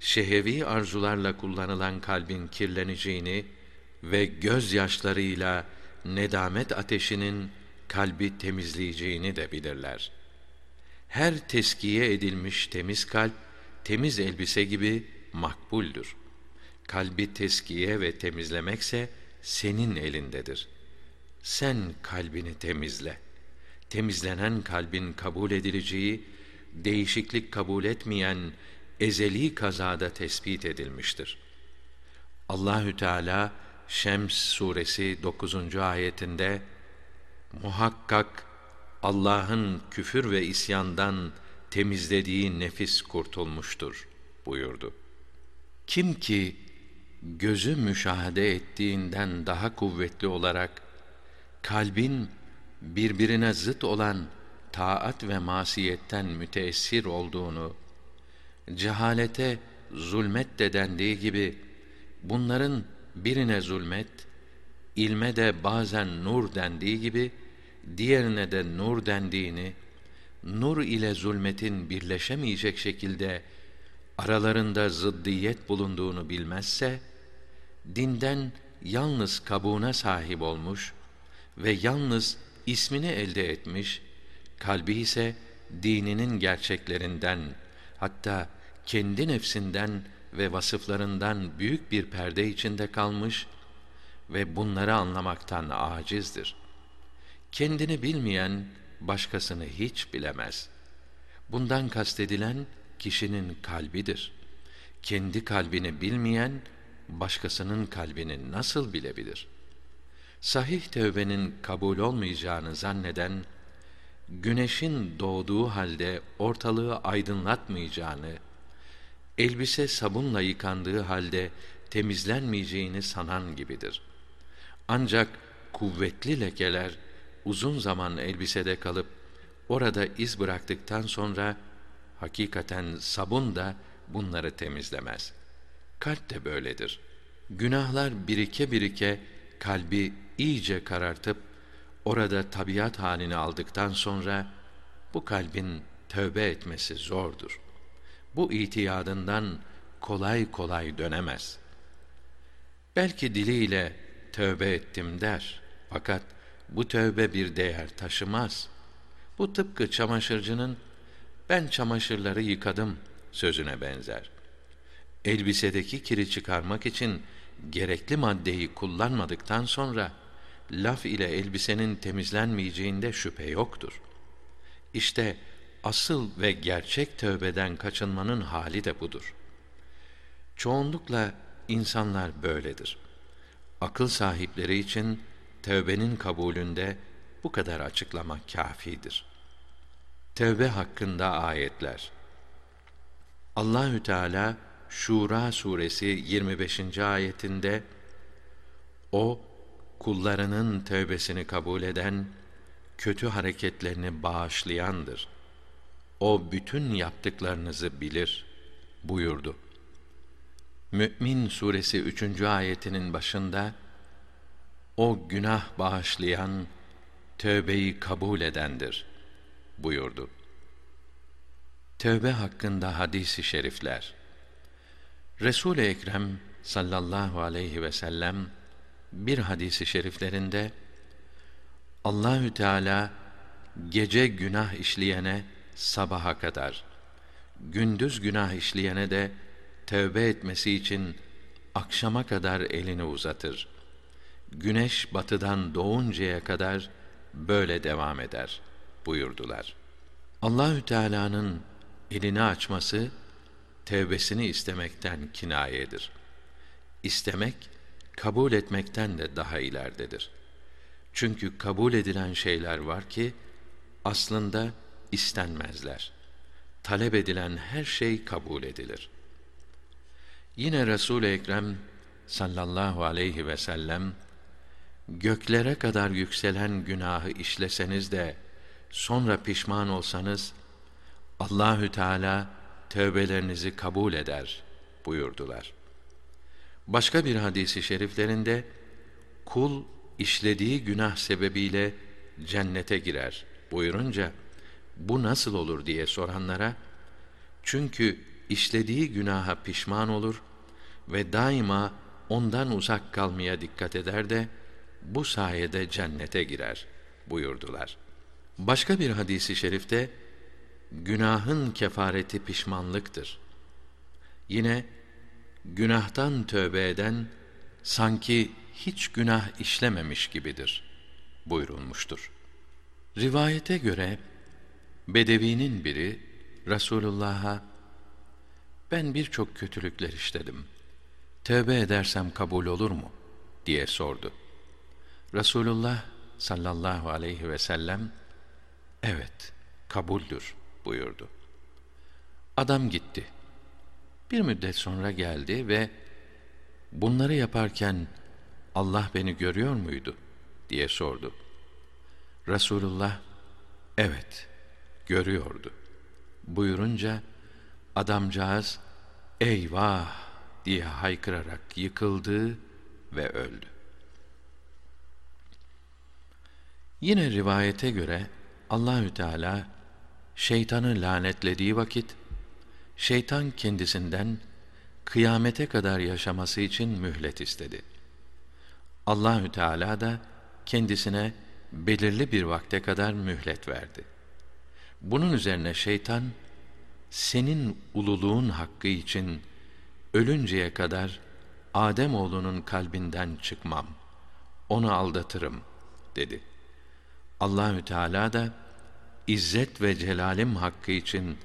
şehevi arzularla kullanılan kalbin kirleneceğini ve gözyaşlarıyla nedamet ateşinin kalbi temizleyeceğini de bilirler. Her teskiye edilmiş temiz kalp temiz elbise gibi makbuldür. Kalbi teskiye ve temizlemekse senin elindedir. Sen kalbini temizle. Temizlenen kalbin kabul edileceği, değişiklik kabul etmeyen ezeli kazada tespit edilmiştir. Allahü Teala Şems suresi 9. ayetinde muhakkak Allah'ın küfür ve isyandan temizlediği nefis kurtulmuştur buyurdu. Kim ki gözü müşahede ettiğinden daha kuvvetli olarak kalbin birbirine zıt olan taat ve masiyetten müteessir olduğunu, cehalete zulmet de dendiği gibi bunların birine zulmet, ilme de bazen nur dendiği gibi diğerine de nur dendiğini, nur ile zulmetin birleşemeyecek şekilde aralarında zıddiyet bulunduğunu bilmezse, dinden yalnız kabuğuna sahip olmuş ve yalnız ismini elde etmiş, kalbi ise dininin gerçeklerinden, hatta kendi nefsinden ve vasıflarından büyük bir perde içinde kalmış ve bunları anlamaktan acizdir. Kendini bilmeyen başkasını hiç bilemez. Bundan kastedilen kişinin kalbidir. Kendi kalbini bilmeyen başkasının kalbini nasıl bilebilir? Sahih tövbenin kabul olmayacağını zanneden güneşin doğduğu halde ortalığı aydınlatmayacağını elbise sabunla yıkandığı halde temizlenmeyeceğini sanan gibidir. Ancak kuvvetli lekeler uzun zaman elbisede kalıp orada iz bıraktıktan sonra hakikaten sabun da bunları temizlemez. Kalp de böyledir. Günahlar birike birike kalbi iyice karartıp orada tabiat halini aldıktan sonra bu kalbin tövbe etmesi zordur. Bu itiyadından kolay kolay dönemez. Belki diliyle tövbe ettim der. Fakat bu tövbe bir değer taşımaz. Bu tıpkı çamaşırcının ben çamaşırları yıkadım sözüne benzer. Elbisedeki kiri çıkarmak için gerekli maddeyi kullanmadıktan sonra laf ile elbisenin temizlenmeyeceğinde şüphe yoktur. İşte asıl ve gerçek tövbeden kaçınmanın hali de budur. Çoğunlukla insanlar böyledir. Akıl sahipleri için tövbenin kabulünde bu kadar açıklama kâfidir. Tevbe hakkında ayetler. Allahü Teala Şura suresi 25. ayetinde o kullarının tövbesini kabul eden, kötü hareketlerini bağışlayandır. O bütün yaptıklarınızı bilir buyurdu. Mü'min suresi 3. ayetinin başında o günah bağışlayan, tövbeyi kabul edendir buyurdu. Tövbe hakkında hadisi şerifler. Resul-i Ekrem sallallahu aleyhi ve sellem bir hadisi şeriflerinde Allahü Teala gece günah işleyene sabaha kadar, gündüz günah işleyene de tövbe etmesi için akşama kadar elini uzatır. Güneş batıdan doğuncaya kadar böyle devam eder buyurdular. Allahü Teala'nın elini açması tevbesini istemekten kinayedir. İstemek kabul etmekten de daha ileridedir. Çünkü kabul edilen şeyler var ki aslında istenmezler. Talep edilen her şey kabul edilir. Yine Resul-i Ekrem sallallahu aleyhi ve sellem göklere kadar yükselen günahı işleseniz de sonra pişman olsanız Allahü Teala tövbelerinizi kabul eder buyurdular. Başka bir hadisi şeriflerinde kul işlediği günah sebebiyle cennete girer buyurunca bu nasıl olur diye soranlara çünkü işlediği günaha pişman olur ve daima ondan uzak kalmaya dikkat eder de bu sayede cennete girer buyurdular. Başka bir hadisi şerifte günahın kefareti pişmanlıktır. Yine günahtan tövbe eden sanki hiç günah işlememiş gibidir buyurulmuştur. Rivayete göre Bedevinin biri Resulullah'a ben birçok kötülükler işledim. Tövbe edersem kabul olur mu? diye sordu. Resulullah sallallahu aleyhi ve sellem evet kabuldür buyurdu. Adam gitti. Bir müddet sonra geldi ve bunları yaparken Allah beni görüyor muydu diye sordu. Resulullah evet görüyordu buyurunca adamcağız eyvah diye haykırarak yıkıldı ve öldü. Yine rivayete göre Allahü Teala şeytanı lanetlediği vakit şeytan kendisinden kıyamete kadar yaşaması için mühlet istedi. Allahü Teala da kendisine belirli bir vakte kadar mühlet verdi. Bunun üzerine şeytan senin ululuğun hakkı için ölünceye kadar Adem oğlunun kalbinden çıkmam. Onu aldatırım dedi. Allahü Teala da İzzet ve celalim hakkı için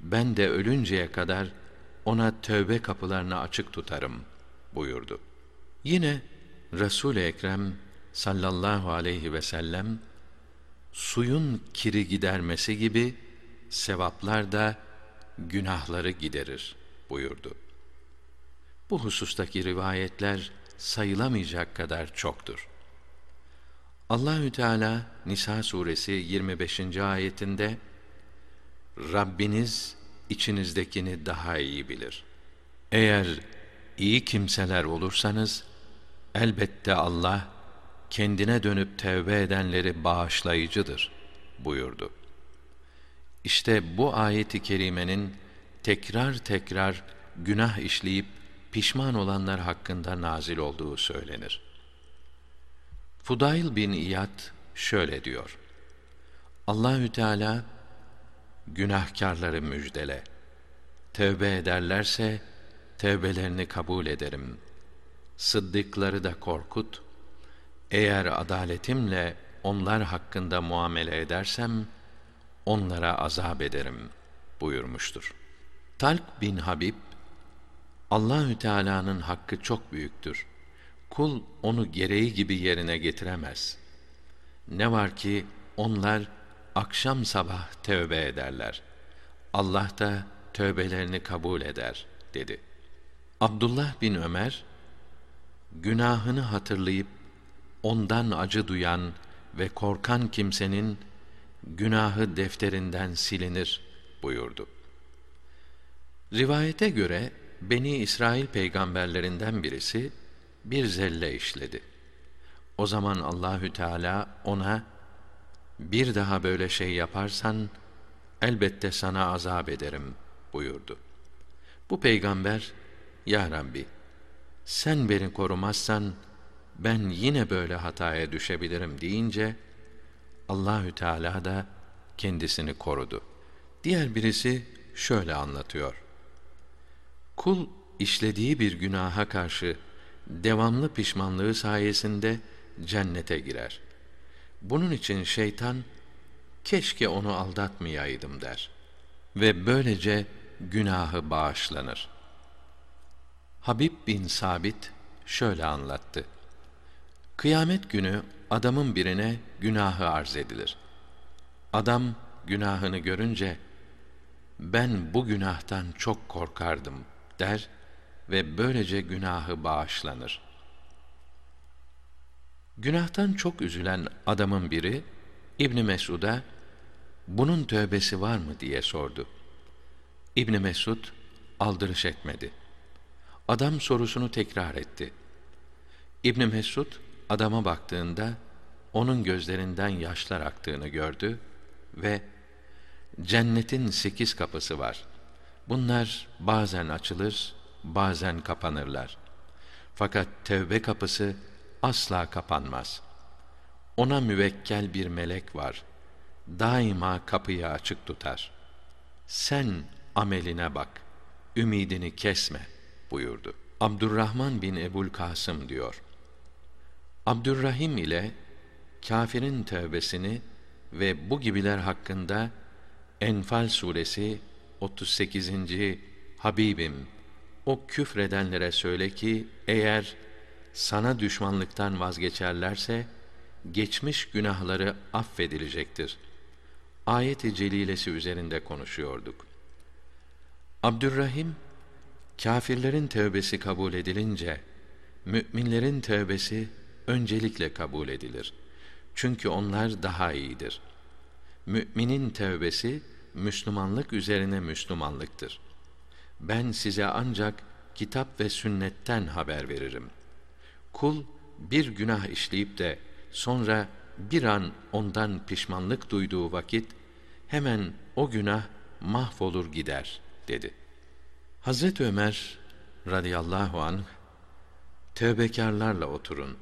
ben de ölünceye kadar ona tövbe kapılarını açık tutarım buyurdu. Yine Resul-i Ekrem sallallahu aleyhi ve sellem suyun kiri gidermesi gibi sevaplar da günahları giderir buyurdu. Bu husustaki rivayetler sayılamayacak kadar çoktur. Allahü Teala Nisa suresi 25. ayetinde Rabbiniz içinizdekini daha iyi bilir. Eğer iyi kimseler olursanız elbette Allah kendine dönüp tevbe edenleri bağışlayıcıdır buyurdu. İşte bu ayeti kerimenin tekrar tekrar günah işleyip pişman olanlar hakkında nazil olduğu söylenir. Fudayl bin İyad şöyle diyor. Allahü Teala günahkarları müjdele. Tövbe ederlerse tevbelerini kabul ederim. Sıddıkları da korkut. Eğer adaletimle onlar hakkında muamele edersem onlara azap ederim buyurmuştur. Talk bin Habib Allahü Teala'nın hakkı çok büyüktür. Kul onu gereği gibi yerine getiremez. Ne var ki onlar akşam sabah tövbe ederler. Allah da tövbelerini kabul eder dedi. Abdullah bin Ömer günahını hatırlayıp ondan acı duyan ve korkan kimsenin günahı defterinden silinir buyurdu. Rivayete göre Beni İsrail peygamberlerinden birisi bir zelle işledi. O zaman Allahü Teala ona bir daha böyle şey yaparsan elbette sana azap ederim buyurdu. Bu peygamber ya Rabbi sen beni korumazsan ben yine böyle hataya düşebilirim deyince Allahü Teala da kendisini korudu. Diğer birisi şöyle anlatıyor. Kul işlediği bir günaha karşı devamlı pişmanlığı sayesinde cennete girer. Bunun için şeytan keşke onu aldatmayaydım der ve böylece günahı bağışlanır. Habib bin Sabit şöyle anlattı. Kıyamet günü adamın birine günahı arz edilir. Adam günahını görünce ben bu günahtan çok korkardım der ve böylece günahı bağışlanır. Günahtan çok üzülen adamın biri İbn Mesud'a bunun tövbesi var mı diye sordu. İbn Mesud aldırış etmedi. Adam sorusunu tekrar etti. İbn Mesud adama baktığında onun gözlerinden yaşlar aktığını gördü ve cennetin sekiz kapısı var. Bunlar bazen açılır, bazen kapanırlar. Fakat tevbe kapısı asla kapanmaz. Ona müvekkel bir melek var. Daima kapıyı açık tutar. Sen ameline bak, ümidini kesme buyurdu. Abdurrahman bin Ebul Kasım diyor. Abdurrahim ile kafirin tövbesini ve bu gibiler hakkında Enfal suresi 38. Habibim o küfredenlere söyle ki eğer sana düşmanlıktan vazgeçerlerse geçmiş günahları affedilecektir. Ayet-i celilesi üzerinde konuşuyorduk. Abdurrahim kâfirlerin tövbesi kabul edilince müminlerin tövbesi öncelikle kabul edilir. Çünkü onlar daha iyidir. Müminin tövbesi Müslümanlık üzerine Müslümanlıktır. Ben size ancak kitap ve sünnetten haber veririm. Kul bir günah işleyip de sonra bir an ondan pişmanlık duyduğu vakit hemen o günah mahvolur gider dedi. Hazret Ömer radıyallahu anh tövbekarlarla oturun.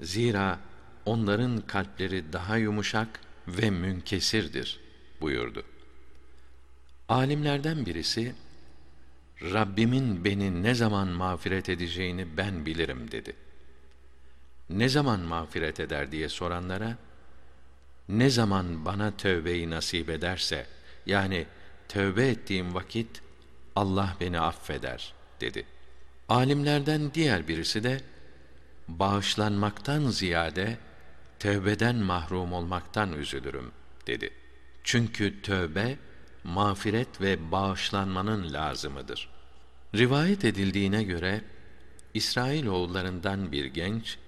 Zira onların kalpleri daha yumuşak ve münkesirdir buyurdu. Alimlerden birisi Rabbimin beni ne zaman mağfiret edeceğini ben bilirim dedi. Ne zaman mağfiret eder diye soranlara ne zaman bana tövbeyi nasip ederse yani tövbe ettiğim vakit Allah beni affeder dedi. Alimlerden diğer birisi de bağışlanmaktan ziyade tövbeden mahrum olmaktan üzülürüm dedi. Çünkü tövbe mağfiret ve bağışlanmanın lazımıdır. Rivayet edildiğine göre İsrail oğullarından bir genç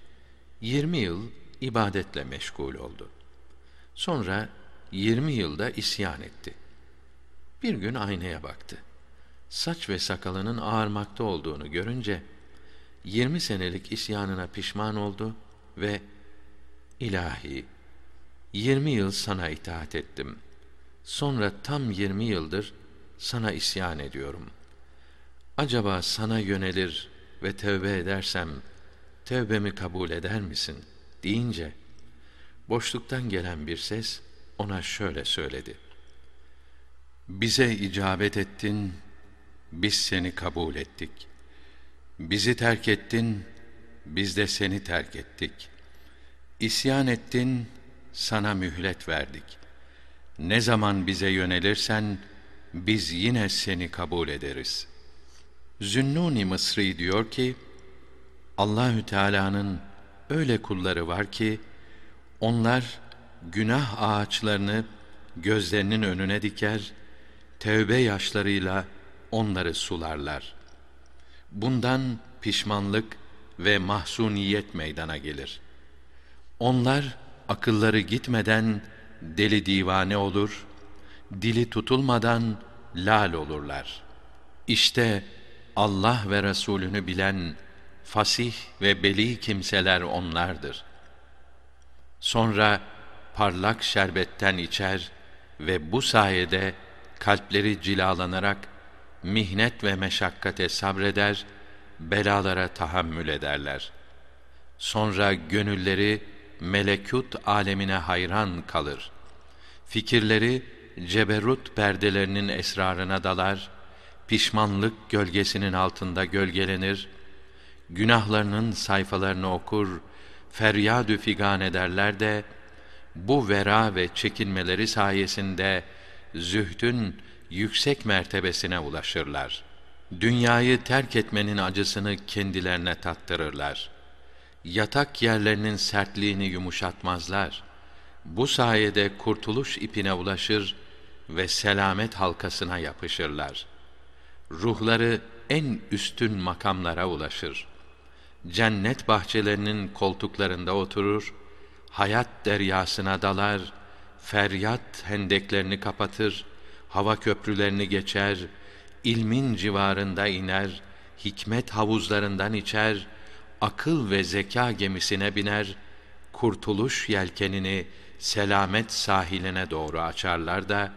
20 yıl ibadetle meşgul oldu. Sonra 20 yılda isyan etti. Bir gün aynaya baktı. Saç ve sakalının ağarmakta olduğunu görünce 20 senelik isyanına pişman oldu ve ilahi 20 yıl sana itaat ettim. Sonra tam 20 yıldır sana isyan ediyorum. Acaba sana yönelir ve tövbe edersem tövbemi kabul eder misin?'' deyince boşluktan gelen bir ses ona şöyle söyledi. Bize icabet ettin, biz seni kabul ettik. Bizi terk ettin, biz de seni terk ettik. İsyan ettin, sana mühlet verdik. Ne zaman bize yönelirsen, biz yine seni kabul ederiz. Zünnuni Mısri diyor ki, Allahü Teala'nın öyle kulları var ki onlar günah ağaçlarını gözlerinin önüne diker, tevbe yaşlarıyla onları sularlar. Bundan pişmanlık ve mahzuniyet meydana gelir. Onlar akılları gitmeden deli divane olur, dili tutulmadan lal olurlar. İşte Allah ve Resulünü bilen fasih ve beli kimseler onlardır. Sonra parlak şerbetten içer ve bu sayede kalpleri cilalanarak mihnet ve meşakkate sabreder, belalara tahammül ederler. Sonra gönülleri melekut alemine hayran kalır. Fikirleri ceberut perdelerinin esrarına dalar, pişmanlık gölgesinin altında gölgelenir günahlarının sayfalarını okur, feryadü figan ederler de, bu vera ve çekinmeleri sayesinde zühdün yüksek mertebesine ulaşırlar. Dünyayı terk etmenin acısını kendilerine tattırırlar. Yatak yerlerinin sertliğini yumuşatmazlar. Bu sayede kurtuluş ipine ulaşır ve selamet halkasına yapışırlar. Ruhları en üstün makamlara ulaşır.'' cennet bahçelerinin koltuklarında oturur, hayat deryasına dalar, feryat hendeklerini kapatır, hava köprülerini geçer, ilmin civarında iner, hikmet havuzlarından içer, akıl ve zeka gemisine biner, kurtuluş yelkenini selamet sahiline doğru açarlar da,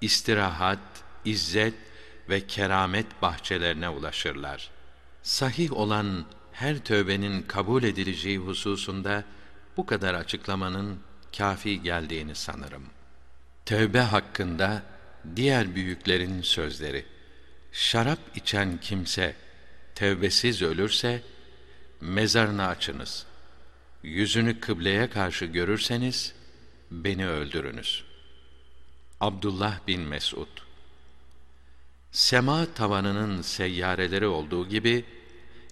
istirahat, izzet ve keramet bahçelerine ulaşırlar. Sahih olan her tövbenin kabul edileceği hususunda bu kadar açıklamanın kafi geldiğini sanırım. Tövbe hakkında diğer büyüklerin sözleri. Şarap içen kimse tevbesiz ölürse mezarını açınız. Yüzünü kıbleye karşı görürseniz beni öldürünüz. Abdullah bin Mesud Sema tavanının seyyareleri olduğu gibi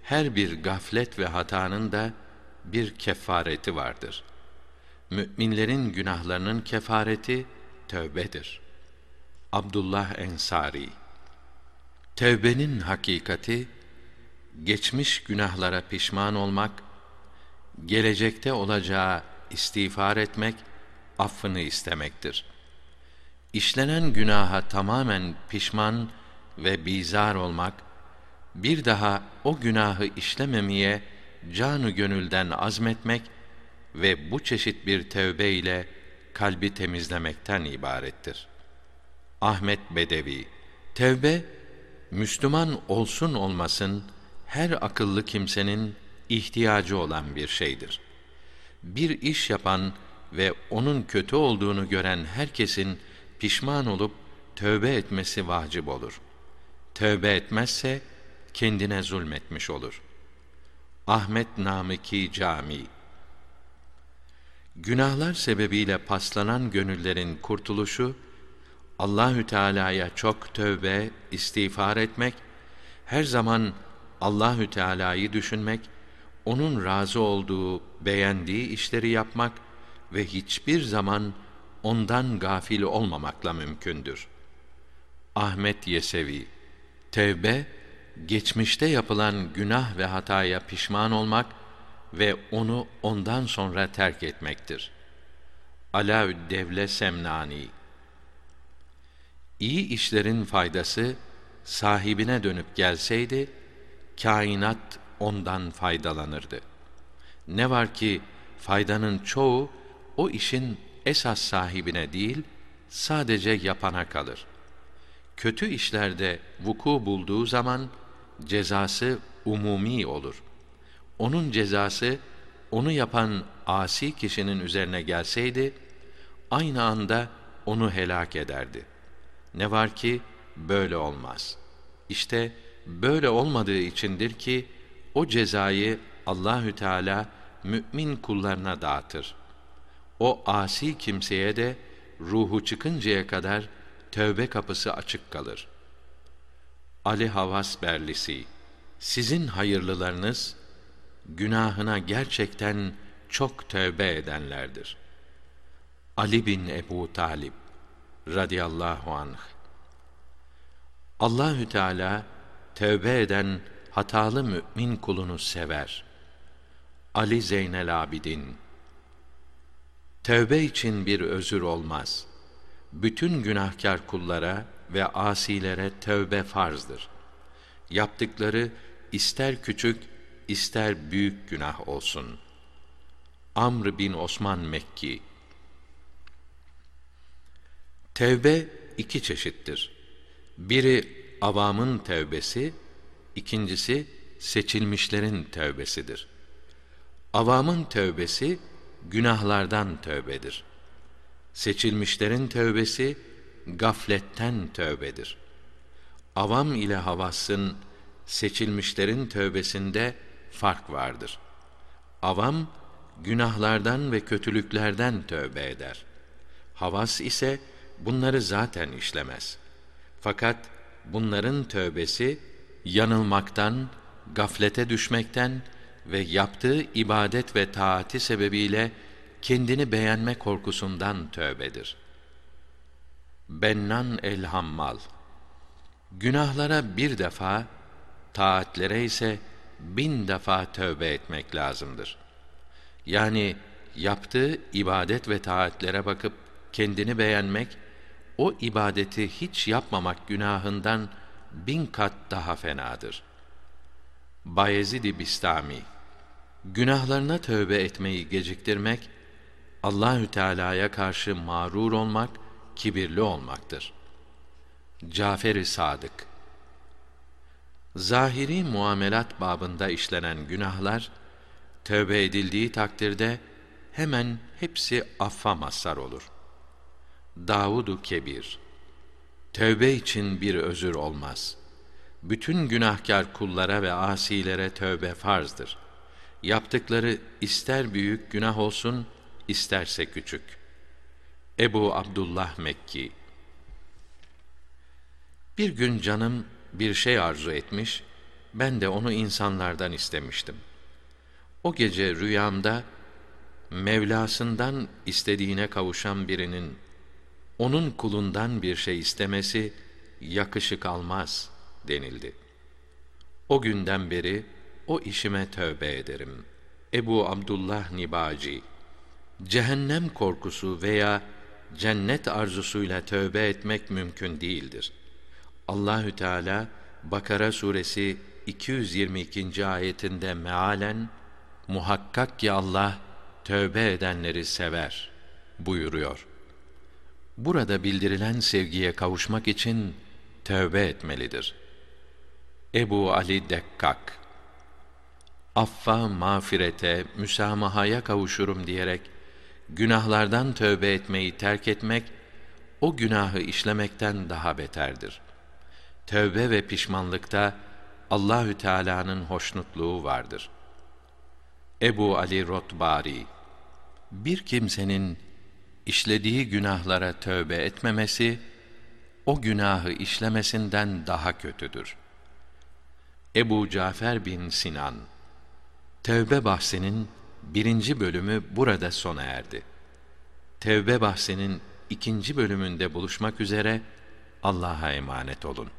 her bir gaflet ve hatanın da bir kefareti vardır. Müminlerin günahlarının kefareti tövbedir. Abdullah Ensari Tevbenin hakikati geçmiş günahlara pişman olmak, gelecekte olacağı istiğfar etmek, affını istemektir. İşlenen günaha tamamen pişman ve bizar olmak bir daha o günahı işlememeye canı gönülden azmetmek ve bu çeşit bir tevbe ile kalbi temizlemekten ibarettir. Ahmet Bedevi Tevbe Müslüman olsun olmasın her akıllı kimsenin ihtiyacı olan bir şeydir. Bir iş yapan ve onun kötü olduğunu gören herkesin pişman olup tövbe etmesi vacip olur. Tövbe etmezse kendine zulmetmiş olur. Ahmet Namiki Cami Günahlar sebebiyle paslanan gönüllerin kurtuluşu Allahü Teala'ya çok tövbe, istiğfar etmek, her zaman Allahü Teala'yı düşünmek, onun razı olduğu, beğendiği işleri yapmak ve hiçbir zaman ondan gafil olmamakla mümkündür. Ahmet Yesevi Tevbe geçmişte yapılan günah ve hataya pişman olmak ve onu ondan sonra terk etmektir. Alaüddevle Semnani İyi işlerin faydası sahibine dönüp gelseydi kainat ondan faydalanırdı. Ne var ki faydanın çoğu o işin esas sahibine değil, sadece yapana kalır. Kötü işlerde vuku bulduğu zaman cezası umumi olur. Onun cezası onu yapan asi kişinin üzerine gelseydi aynı anda onu helak ederdi. Ne var ki böyle olmaz. İşte böyle olmadığı içindir ki o cezayı Allahü Teala mümin kullarına dağıtır. O asi kimseye de ruhu çıkıncaya kadar tövbe kapısı açık kalır. Ali Havas Berlisi Sizin hayırlılarınız günahına gerçekten çok tövbe edenlerdir. Ali bin Ebu Talib radıyallahu anh Allahü Teala tövbe eden hatalı mümin kulunu sever. Ali Zeynel Abidin Tövbe için bir özür olmaz. Bütün günahkar kullara ve asilere tövbe farzdır. Yaptıkları ister küçük, ister büyük günah olsun. Amr bin Osman Mekki Tevbe iki çeşittir. Biri avamın tevbesi, ikincisi seçilmişlerin tövbesidir. Avamın tövbesi günahlardan tövbedir. Seçilmişlerin tövbesi gafletten tövbedir. Avam ile havasın seçilmişlerin tövbesinde fark vardır. Avam günahlardan ve kötülüklerden tövbe eder. Havas ise bunları zaten işlemez. Fakat bunların tövbesi yanılmaktan, gaflete düşmekten ve yaptığı ibadet ve taati sebebiyle kendini beğenme korkusundan tövbedir. Bennan el Hammal Günahlara bir defa, taatlere ise bin defa tövbe etmek lazımdır. Yani yaptığı ibadet ve taatlere bakıp kendini beğenmek, o ibadeti hiç yapmamak günahından bin kat daha fenadır. Bayezid-i Bistami Günahlarına tövbe etmeyi geciktirmek, Allahü Teala'ya karşı mağrur olmak, kibirli olmaktır. Cafer-i Sadık Zahiri muamelat babında işlenen günahlar, tövbe edildiği takdirde hemen hepsi affa mazhar olur. Davudu Kebir Tövbe için bir özür olmaz. Bütün günahkar kullara ve asilere tövbe farzdır. Yaptıkları ister büyük günah olsun, isterse küçük. Ebu Abdullah Mekki Bir gün canım bir şey arzu etmiş, ben de onu insanlardan istemiştim. O gece rüyamda Mevlasından istediğine kavuşan birinin onun kulundan bir şey istemesi yakışık almaz denildi. O günden beri o işime tövbe ederim. Ebu Abdullah Nibaci Cehennem korkusu veya cennet arzusuyla tövbe etmek mümkün değildir. Allahü Teala Bakara suresi 222. ayetinde mealen muhakkak ki Allah tövbe edenleri sever buyuruyor. Burada bildirilen sevgiye kavuşmak için tövbe etmelidir. Ebu Ali Dekkak Affa, mağfirete, müsamahaya kavuşurum diyerek günahlardan tövbe etmeyi terk etmek o günahı işlemekten daha beterdir. Tövbe ve pişmanlıkta Allahü Teala'nın hoşnutluğu vardır. Ebu Ali Rotbari Bir kimsenin işlediği günahlara tövbe etmemesi o günahı işlemesinden daha kötüdür. Ebu Cafer bin Sinan Tevbe bahsinin birinci bölümü burada sona erdi. Tevbe bahsinin ikinci bölümünde buluşmak üzere Allah'a emanet olun.